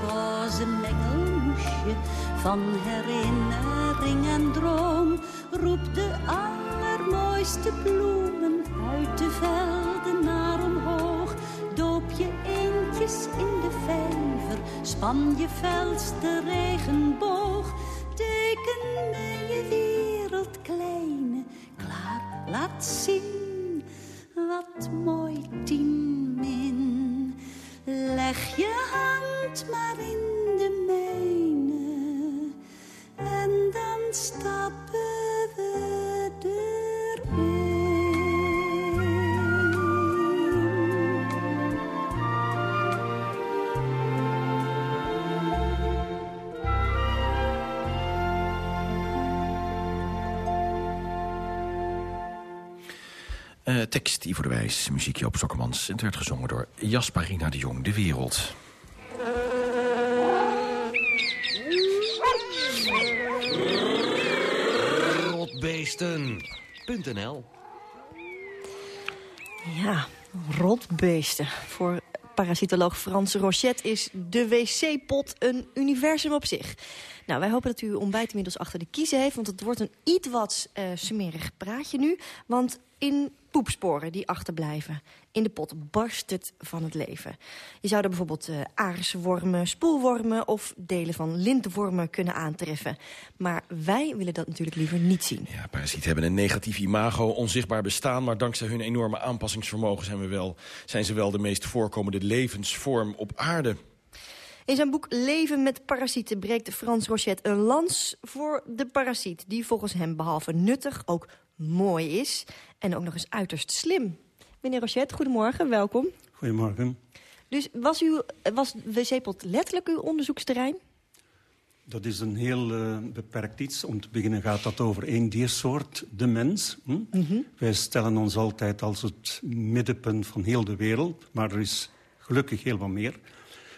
roze mengelmoesje van herinnering en droom. Roep de allermooiste bloemen uit de velden naar omhoog. Doop je eendjes in de vijver, span je felste regenboog. Teken me je wereld kleine, klaar, laat zien wat mooi tien. Leg je hand maar in de mijne en dan stappen tekst Ivo de Wijs, muziekje op Sokkermans. En het werd gezongen door Jasparina de Jong, De Wereld. Rotbeesten.nl Ja, rotbeesten. Voor parasitoloog Frans Rochet is de wc-pot een universum op zich. Nou, wij hopen dat u uw ontbijt inmiddels achter de kiezen heeft... want het wordt een iets wat uh, smerig praatje nu. Want in poepsporen die achterblijven. In de pot barst het van het leven. Je zou er bijvoorbeeld uh, aarswormen, spoelwormen of delen van lintwormen kunnen aantreffen. Maar wij willen dat natuurlijk liever niet zien. Ja, parasieten hebben een negatief imago, onzichtbaar bestaan... maar dankzij hun enorme aanpassingsvermogen zijn, we wel, zijn ze wel de meest voorkomende levensvorm op aarde. In zijn boek Leven met parasieten breekt Frans Rochet een lans voor de parasiet... die volgens hem behalve nuttig ook mooi is en ook nog eens uiterst slim. Meneer Rochet, goedemorgen, welkom. Goedemorgen. Dus was, u, was WC-pot letterlijk uw onderzoeksterrein? Dat is een heel uh, beperkt iets. Om te beginnen gaat dat over één diersoort, de mens. Hm? Mhm. Wij stellen ons altijd als het middenpunt van heel de wereld. Maar er is gelukkig heel wat meer.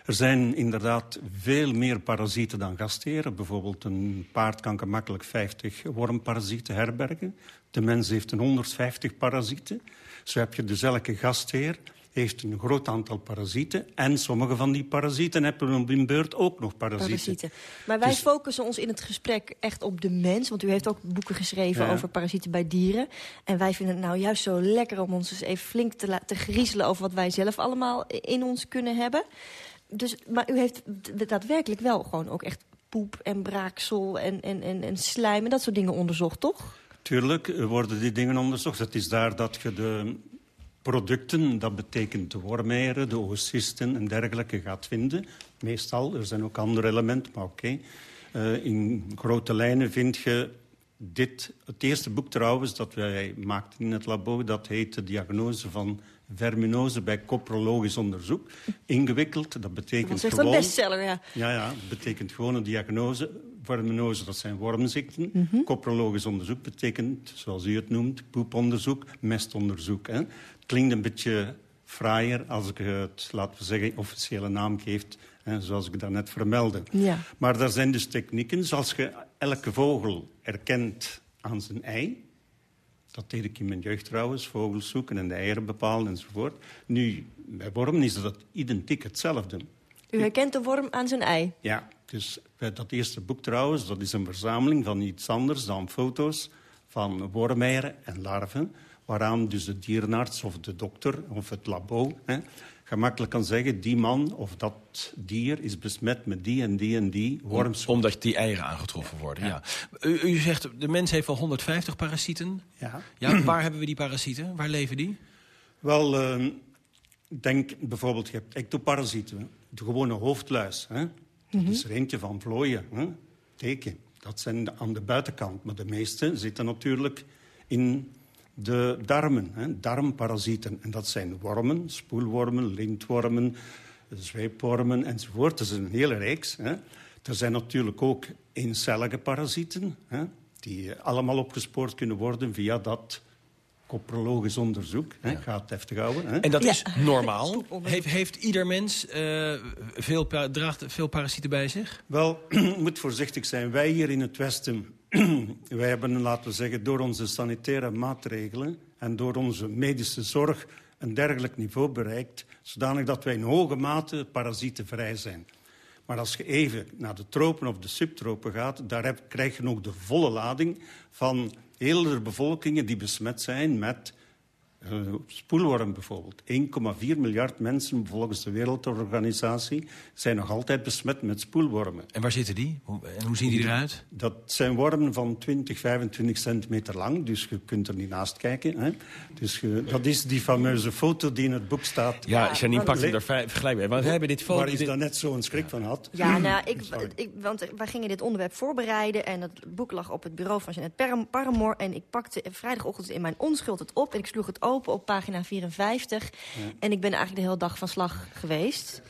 Er zijn inderdaad veel meer parasieten dan gastheren. Bijvoorbeeld een paard kan gemakkelijk 50 wormparasieten herbergen. De mens heeft een 150 parasieten. Zo heb je dus elke gastheer heeft een groot aantal parasieten. En sommige van die parasieten hebben op hun beurt ook nog parasieten. parasieten. Maar wij dus... focussen ons in het gesprek echt op de mens. Want u heeft ook boeken geschreven over parasieten bij dieren. En wij vinden het nou juist zo lekker om ons eens even flink te, te griezelen... over wat wij zelf allemaal in ons kunnen hebben. Dus, maar u heeft daadwerkelijk wel gewoon ook echt poep en braaksel en, en, en, en slijm en dat soort dingen onderzocht, toch? Tuurlijk worden die dingen onderzocht. Het is daar dat je de producten, dat betekent de wormeieren, de oocysten en dergelijke, gaat vinden. Meestal, er zijn ook andere elementen, maar oké. Uh, in grote lijnen vind je dit, het eerste boek trouwens dat wij maakten in het labo... dat heet de diagnose van verminose bij coprologisch onderzoek. Ingewikkeld, dat betekent dat is gewoon... een bestseller, ja. Ja, ja, dat betekent gewoon een diagnose. Verminose, dat zijn wormziekten. Mm Coprologisch onderzoek betekent, zoals u het noemt, poeponderzoek, mestonderzoek. Hè. Het klinkt een beetje fraaier als ik het, laten we zeggen, officiële naam geef... Hè, zoals ik daarnet vermeldde. Ja. Maar er zijn dus technieken, zoals je elke vogel herkent aan zijn ei... Dat deed ik in mijn jeugd trouwens, vogels zoeken en de eieren bepalen enzovoort. Nu, bij wormen is dat identiek hetzelfde. U herkent de worm aan zijn ei? Ja, dus dat eerste boek trouwens, dat is een verzameling van iets anders dan foto's van wormeieren en larven, waaraan dus de dierenarts of de dokter of het labo hè, gemakkelijk kan zeggen... die man of dat dier is besmet met die en die en die wormsoort. Omdat die eieren aangetroffen worden, ja. U, u, zegt, de mens heeft wel 150 parasieten. Ja. ja. Waar hebben we die parasieten? Waar leven die? Wel, uh, denk bijvoorbeeld, je hebt ectoparasieten. De gewone hoofdluis. Hè? Dat is er eentje van vlooien. Hè? Teken. Dat zijn aan de buitenkant. Maar de meeste zitten natuurlijk in de darmen, hè, darmparasieten. En dat zijn wormen, spoelwormen, lintwormen, zweepwormen enzovoort. Dat is een hele reeks. Hè. Er zijn natuurlijk ook eencellige parasieten... Hè, die allemaal opgespoord kunnen worden via dat coprologisch onderzoek. Hè, gaat heftig houden. Hè. En dat is normaal? Heeft, heeft ieder mens uh, veel, draagt veel parasieten bij zich? Wel, moet voorzichtig zijn. Wij hier in het Westen wij hebben, laten we zeggen, door onze sanitaire maatregelen en door onze medische zorg een dergelijk niveau bereikt, zodanig dat wij in hoge mate parasietenvrij zijn. Maar als je even naar de tropen of de subtropen gaat, daar heb, krijg je nog de volle lading van hele bevolkingen die besmet zijn met spoelworm bijvoorbeeld. 1,4 miljard mensen volgens de Wereldorganisatie zijn nog altijd besmet met spoelwormen. En waar zitten die? en hoe zien die eruit? Dat zijn wormen van 20, 25 centimeter lang, dus je kunt er niet naast kijken. Hè. Dus dat is die fameuze foto die in het boek staat. Ja, Janine pakt hem er vergelijk bij. Want we hebben dit foto... Waar is daar net zo'n schrik van had. Ja, nou, ik, ik, want wij gingen dit onderwerp voorbereiden en het boek lag op het bureau van Jeanette Paramore en ik pakte vrijdagochtend in mijn onschuld het op en ik sloeg het open op pagina 54. En ik ben eigenlijk de hele dag van slag geweest.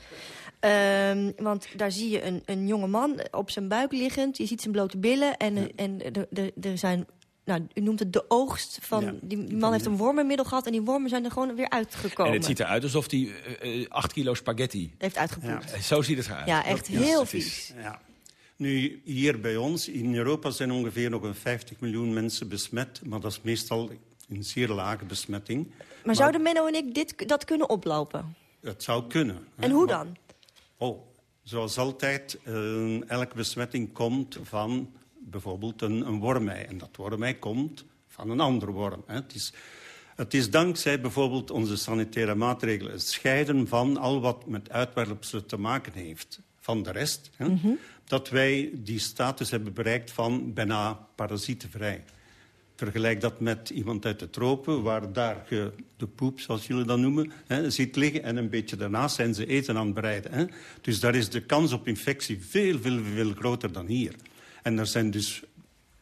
Um, want daar zie je een, een jonge man op zijn buik liggend. Je ziet zijn blote billen. En, en er zijn nou, u noemt het de oogst van... die, man heeft een wormenmiddel gehad en die wormen zijn er gewoon weer uitgekomen. En het ziet eruit alsof hij uh, acht kilo spaghetti... Heeft uitgepoept. Ja. Zo ziet het eruit. Ja, echt heel vies. Ja. Nu, hier bij ons, in Europa zijn ongeveer nog een 50 miljoen mensen besmet. Maar dat is meestal een zeer lage besmetting. Maar, zouden Menno en ik dit, dat kunnen oplopen? Het zou kunnen. En hoe dan? Oh, zoals altijd, uh, elke besmetting komt van bijvoorbeeld een, een wormei. En dat wormei komt van een andere worm. Hè. Het is, Het is dankzij bijvoorbeeld onze sanitaire maatregelen... het scheiden van al wat met uitwerpselen te maken heeft van de rest... Hè, dat wij die status hebben bereikt van bijna parasietenvrij. Vergelijk dat met iemand uit de tropen, waar daar je de poep, zoals jullie dat noemen, hè, ziet liggen. En een beetje daarnaast zijn ze eten aan het bereiden. Hè. Dus daar is de kans op infectie veel, veel, veel groter dan hier. En er zijn dus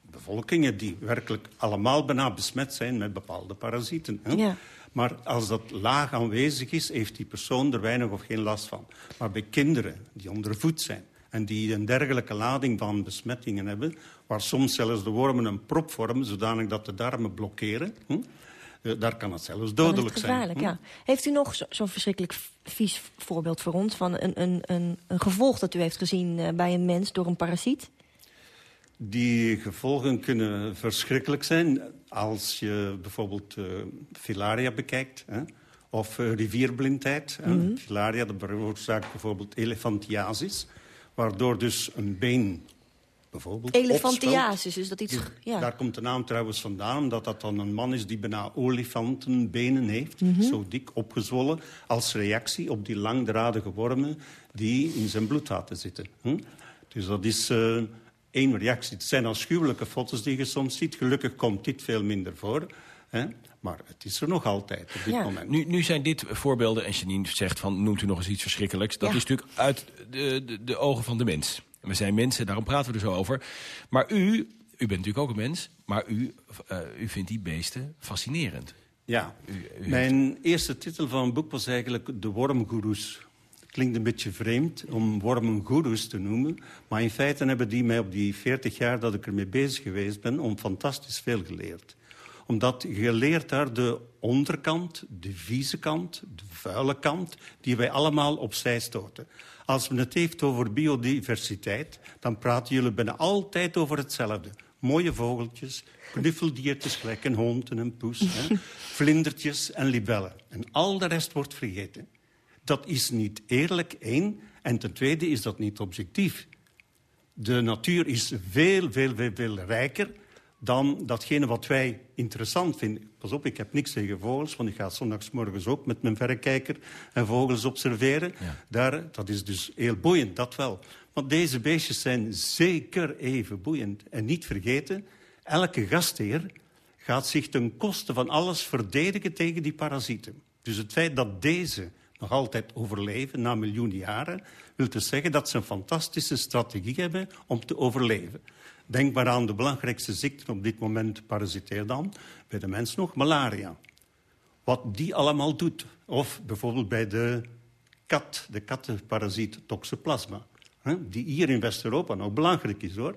bevolkingen die werkelijk allemaal bijna besmet zijn met bepaalde parasieten. Hè. Ja. Maar als dat laag aanwezig is, heeft die persoon er weinig of geen last van. Maar bij kinderen die ondervoed zijn en die een dergelijke lading van besmettingen hebben, waar soms zelfs de wormen een prop vormen, zodanig dat de darmen blokkeren, hm? eh, daar kan het zelfs dodelijk het zijn. hm? ja. Heeft u nog zo- zo'n verschrikkelijk vies voorbeeld voor ons... van een, een, een, een gevolg dat u heeft gezien eh, bij een mens door een parasiet? Die gevolgen kunnen verschrikkelijk zijn als je bijvoorbeeld eh, filaria bekijkt. Hè? Of rivierblindheid. Mhm. Filaria dat veroorzaakt bijvoorbeeld elefantiasis. Waardoor dus een been bijvoorbeeld Elefantiasis, is dat iets... Ja. Daar komt de naam trouwens vandaan, omdat dat dan een man is die bijna olifantenbenen heeft. Mhm. Zo dik opgezwollen, als reactie op die langdradige wormen die in zijn bloedvaten zitten. hm. Dus dat is eh, één reactie. Het zijn afschuwelijke foto's die je soms ziet. Gelukkig komt dit veel minder voor. Hè? Maar het is er nog altijd op dit moment. Nu, nu zijn dit voorbeelden, en Janine zegt van noemt u nog eens iets verschrikkelijks. Dat Ja. is natuurlijk uit de, de, de ogen van de mens. We zijn mensen, daarom praten we er zo over. Maar u, u bent natuurlijk ook een mens, maar u, eh, u vindt die beesten fascinerend. Ja, U- u heeft- mijn eerste titel van een boek was eigenlijk De Wormgoeroes. Klinkt een beetje vreemd om wormengoeroes te noemen. Maar in feite hebben die mij op die 40 jaar dat ik ermee bezig geweest ben... om fantastisch veel geleerd. Omdat je leert daar de onderkant, de vieze kant, de vuile kant... die wij allemaal opzij stoten. Als men het heeft over biodiversiteit... dan praten jullie bijna altijd over hetzelfde. Mooie vogeltjes, knuffeldiertjes gelijk een hond en een poes... hè, vlindertjes en libellen. En al de rest wordt vergeten. Dat is niet eerlijk, één. En ten tweede is dat niet objectief. De natuur is veel, veel, veel, veel rijker dan datgene wat wij interessant vinden. Pas op, ik heb niks tegen vogels, want ik ga zondagsmorgens ook met mijn verrekijker en vogels observeren. Daar, dat is dus heel boeiend, dat wel. Want deze beestjes zijn zeker even boeiend. En niet vergeten, elke gastheer gaat zich ten koste van alles verdedigen tegen die parasieten. Dus het feit dat deze nog altijd overleven na miljoenen jaren... wil dus zeggen dat ze een fantastische strategie hebben om te overleven. Denk maar aan de belangrijkste ziekte op dit moment, parasiteer dan, bij de mens nog, malaria. Wat die allemaal doet. Of bijvoorbeeld bij de kat, de kattenparasiet toxoplasma. Die hier in West-Europa nog belangrijk is, hoor.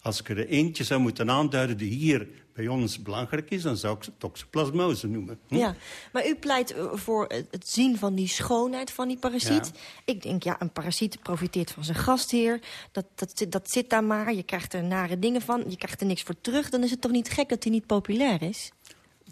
Als ik er eentje zou moeten aanduiden die hier bij ons belangrijk is... dan zou ik ze toxoplasmose noemen. hm? Ja, maar u pleit eh, voor het zien van die schoonheid van die parasiet. Ik denk, ja, een parasiet profiteert van zijn gastheer. Dat, dat, zit- dat zit daar maar. Je krijgt er nare dingen van. Je krijgt er niks voor terug. Dan is het toch niet gek dat hij niet populair is?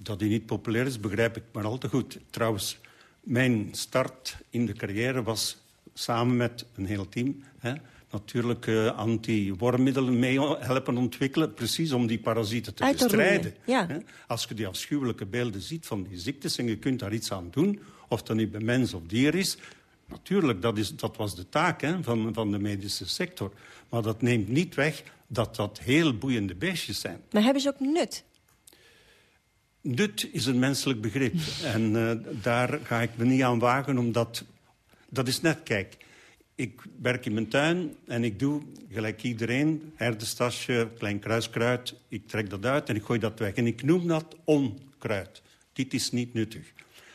Dat hij niet populair is, begrijp ik maar al te goed. Trouwens, mijn start in de carrière was samen met een heel team... Hè, natuurlijk eh, anti-wormmiddelen mee helpen ontwikkelen... precies om die parasieten te bestrijden. ja. Als je die afschuwelijke beelden ziet van die ziektes... en je kunt daar iets aan doen, of dat nu bij mens of dier is... natuurlijk, dat, is, dat was de taak hè, van, van de medische sector. Maar dat neemt niet weg dat dat heel boeiende beestjes zijn. Maar hebben ze ook nut? Nut is een menselijk begrip. en eh, daar ga ik me niet aan wagen, omdat... Dat is net, kijk, ik werk in mijn tuin en ik doe, gelijk iedereen, herdenstasje, klein kruiskruid. Ik trek dat uit en ik gooi dat weg. En ik noem dat onkruid. Dit is niet nuttig.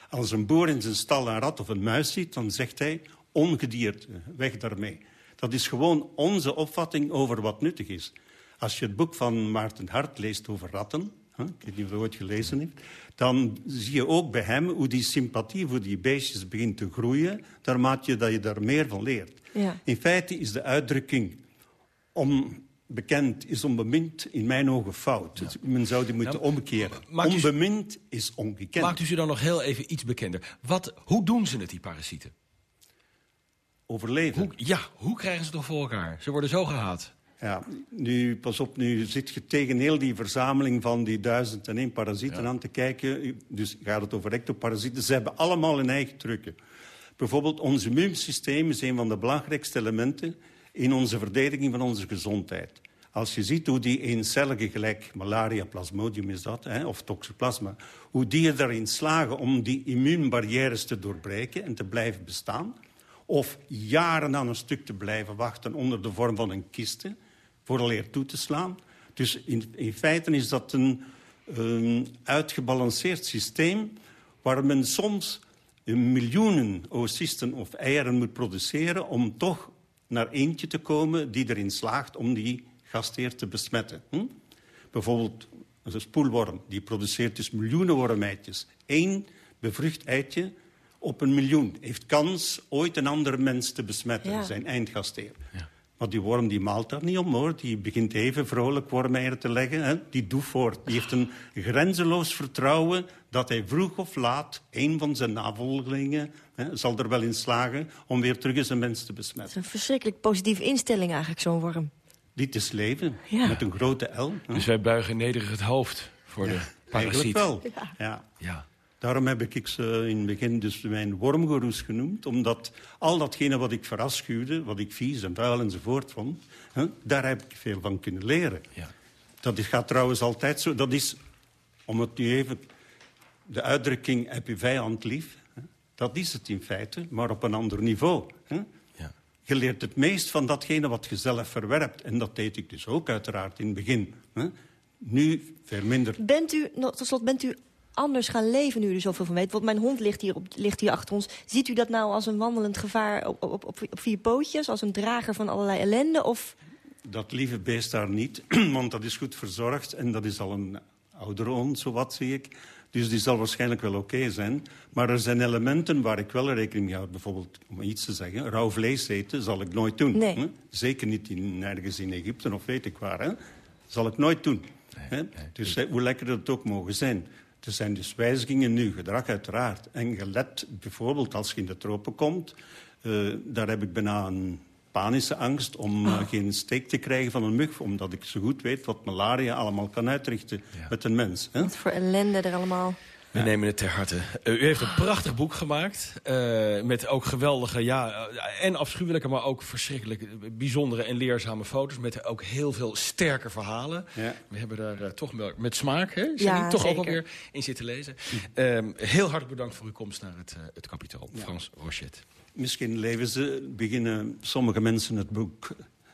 Als een boer in zijn stal een rat of een muis ziet, dan zegt hij ongedierte, weg daarmee. Dat is gewoon onze opvatting over wat nuttig is. Als je het boek van Maarten Hart leest over ratten, ik weet niet of je het ooit gelezen heeft, dan zie je ook bij hem hoe die sympathie voor die beestjes begint te groeien, naarmate je dat je daar meer van leert. Ja. In feite is de uitdrukking onbekend is onbemind in mijn ogen fout. Dus men zou die moeten omkeren. u- Onbemind is ongekend. Maakt u ze dan nog heel even iets bekender. Wat, hoe doen ze het, die parasieten? Overleven. Hoe, ja, hoe krijgen ze het toch voor elkaar? Ze worden zo gehaat. Ja, nu, pas op, nu zit je tegen heel die verzameling van die duizend en één parasieten aan te kijken. Dus gaat het over ectoparasieten. Ze hebben allemaal hun eigen trucken. Bijvoorbeeld, ons immuunsysteem is een van de belangrijkste elementen in onze verdediging van onze gezondheid. Als je ziet hoe die eencellige, gelijk malaria, plasmodium is dat, hè, of toxoplasma... hoe die er erin slagen om die immuunbarrières te doorbreken en te blijven bestaan... of jaren aan een stuk te blijven wachten onder de vorm van een kiste... vooraleer toe te slaan. Dus in, in feite is dat een, een uitgebalanceerd systeem... waar men soms miljoenen oocysten of eieren moet produceren... om toch naar eentje te komen die erin slaagt om die gastheer te besmetten. Hm? Bijvoorbeeld een spoelworm, die produceert dus miljoenen wormeitjes. Eén bevrucht eitje op een miljoen heeft kans ooit een andere mens te besmetten, Ja. zijn eindgastheer. Maar die worm die maalt daar niet om, hoor. Die begint even vrolijk wormeieren te leggen. Hè. Die doet voort. Die heeft een grenzeloos vertrouwen dat hij vroeg of laat... een van zijn navolgelingen hè, zal er wel in slagen... om weer terug eens een mens te besmetten. Het is een verschrikkelijk positieve instelling eigenlijk, zo'n worm. Dit is leven, Ja. met een grote L. hè. Dus wij buigen nederig het hoofd voor de Eigenlijk parasiet. wel. Ja. Ja. Daarom heb ik ze in het begin dus mijn wormgoeroes genoemd. Omdat al datgene wat ik verafschuwde, wat ik vies en vuil enzovoort vond... Hè, daar heb ik veel van kunnen leren. Dat is, gaat trouwens altijd zo. Dat is, om het nu even... De uitdrukking heb je vijand lief. Hè, dat is het in feite, maar op een ander niveau. Hè. Je leert het meest van datgene wat je zelf verwerpt. En dat deed ik dus ook uiteraard in het begin. Hè. Nu veel minder. Bent u, nog tot slot, bent u anders gaan leven nu u er zoveel van weet? Want mijn hond ligt hier, op, ligt hier achter ons. Ziet u dat nou als een wandelend gevaar op, op, op, op vier pootjes? Als een drager van allerlei ellende? Of Dat lieve beest daar niet, want dat is goed verzorgd. En dat is al een oudere hond, zowat zie ik. Dus die zal waarschijnlijk wel oké zijn. Maar er zijn elementen waar ik wel rekening mee houd. Bijvoorbeeld, om iets te zeggen, rauw vlees eten zal ik nooit doen. Nee. hè. Zeker niet in, ergens in Egypte of weet ik waar. Hè. zal ik nooit doen. hè. Dus hoe lekker het ook mogen zijn. Er zijn dus wijzigingen nu, gedrag uiteraard. En gelet, bijvoorbeeld als je in de tropen komt... eh, daar heb ik bijna een panische angst om eh, geen steek te krijgen van een mug. Omdat ik zo goed weet wat malaria allemaal kan uitrichten met een mens. Hè? wat voor ellende er allemaal... We nemen het ter harte. Eh, u heeft een prachtig boek gemaakt. eh, met ook geweldige, ja, eh, en afschuwelijke, maar ook verschrikkelijk bijzondere en leerzame foto's. Met ook heel veel sterke verhalen. We hebben daar toch wel met smaak, hè? Ja, toch ook alweer in zitten lezen. Ehm, heel hartelijk bedankt voor uw komst naar het, het kapitaal. Frans Rochet. Misschien leven ze, beginnen sommige mensen het boek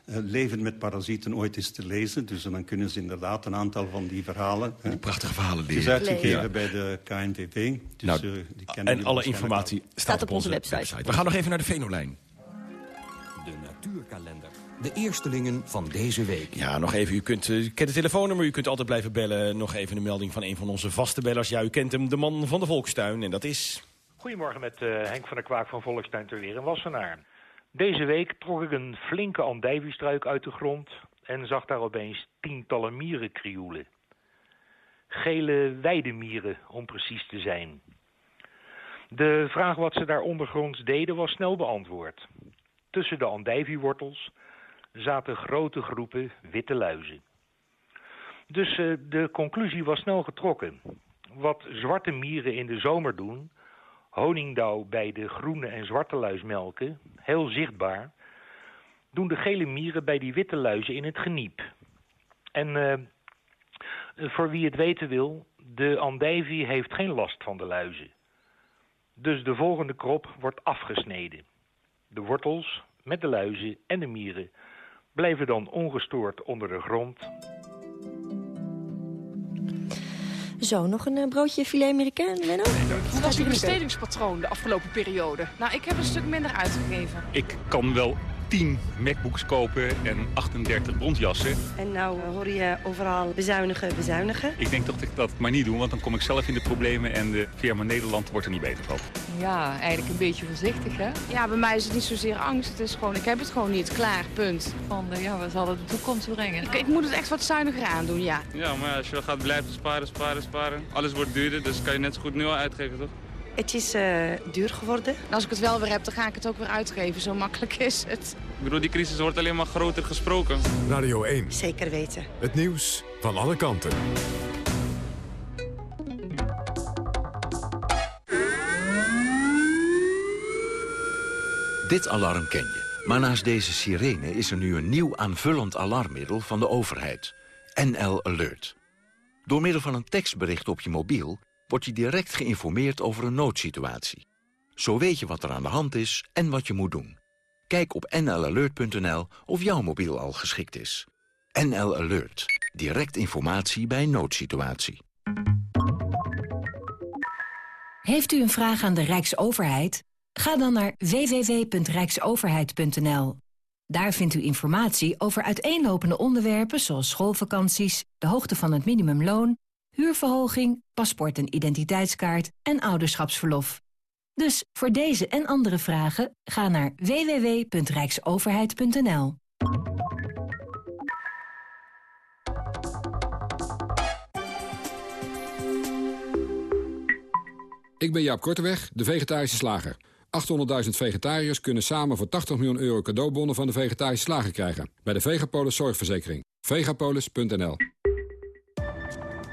Leven met parasieten ooit eens te lezen. Dus dan kunnen ze inderdaad een aantal van die verhalen... Die prachtige verhalen Het is uitgegeven Ja. bij de KNVV. Dus, Nou, eh, die kennen en alle informatie al. staat, op onze website. We gaan nog even naar de Venolijn. De natuurkalender. De eerstelingen van deze week. Ja, nog even. U kunt, eh, u kent het telefoonnummer, u kunt altijd blijven bellen. Nog even een melding van een van onze vaste bellers. Ja, u kent hem, de man van de Volkstuin. En dat is... Goedemorgen met eh, Henk van der Kwaak van Volkstuin ter Weer in Wassenaar. Deze week trok ik een flinke andijviestruik uit de grond en zag daar opeens tientallen mieren krioelen. Gele weidemieren, om precies te zijn. De vraag wat ze daar ondergronds deden was snel beantwoord. Tussen de andijviewortels zaten grote groepen witte luizen. Dus eh, de conclusie was snel getrokken. Wat zwarte mieren in de zomer doen, honingdauw bij de groene en zwarte luis melken, heel zichtbaar, doen de gele mieren bij die witte luizen in het geniep. En eh, voor wie het weten wil, de andijvie heeft geen last van de luizen. Dus de volgende krop wordt afgesneden. De wortels met de luizen en de mieren blijven dan ongestoord onder de grond Zo, nog een eh, broodje filet americain, Menno? Hoe was uw bestedingspatroon de afgelopen periode? Nou, ik heb een stuk minder uitgegeven. Ik kan wel 10 MacBooks kopen en 38 bondjassen. En nou eh, hoor je overal bezuinigen, bezuinigen. Ik denk dat ik dat maar niet doe, want dan kom ik zelf in de problemen en de firma Nederland wordt er niet beter van. Ja, eigenlijk een beetje voorzichtig, hè? Ja, bij mij is het niet zozeer angst. Het is gewoon, ik heb het gewoon niet. Klaar, punt. Van, eh, ja, we zal het de toekomst brengen. Ik, ik moet het echt wat zuiniger aandoen, ja. Ja, maar als je gaat blijven sparen, sparen, sparen. Alles wordt duurder, dus kan je net zo goed nu al uitgeven, toch? Het is eh, duur geworden. En als ik het wel weer heb, dan ga ik het ook weer uitgeven. Zo makkelijk is het. Ik bedoel, die crisis wordt alleen maar groter gesproken. Radio 1. Zeker weten. Het nieuws van alle kanten. Dit alarm ken je. Maar naast deze sirene is er nu een nieuw aanvullend alarmmiddel van de overheid. NL Alert. Door middel van een tekstbericht op je mobiel wordt je direct geïnformeerd over een noodsituatie. Zo weet je wat er aan de hand is en wat je moet doen. Kijk op nlalert.nl of jouw mobiel al geschikt is. NL Alert. Direct informatie bij noodsituatie. Heeft u een vraag aan de Rijksoverheid? Ga dan naar www.rijksoverheid.nl. Daar vindt u informatie over uiteenlopende onderwerpen zoals schoolvakanties, de hoogte van het minimumloon, huurverhoging, paspoort en identiteitskaart en ouderschapsverlof. Dus voor deze en andere vragen ga naar www.rijksoverheid.nl. Ik ben Jaap Korteweg, de vegetarische slager. 800.000 vegetariërs kunnen samen voor 80 miljoen euro cadeaubonnen van de vegetarische slager krijgen. Bij de Vegapolis Zorgverzekering. Vegapolis.nl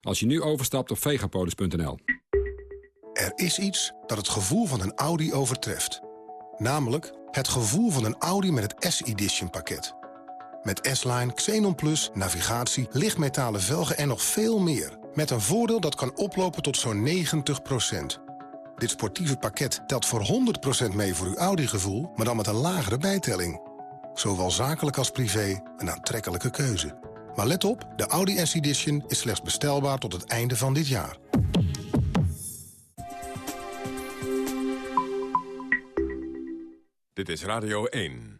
Als je nu overstapt op vegapolis.nl. Er is iets dat het gevoel van een Audi overtreft. Namelijk het gevoel van een Audi met het S-Edition pakket. Met S-Line, Xenon Plus, navigatie, lichtmetalen velgen en nog veel meer. Met een voordeel dat kan oplopen tot zo'n 90%. Dit sportieve pakket telt voor 100% mee voor uw Audi-gevoel... maar dan met een lagere bijtelling. Zowel zakelijk als privé een aantrekkelijke keuze. Maar let op, de Audi S-Edition is slechts bestelbaar tot het einde van dit jaar. Dit is Radio 1.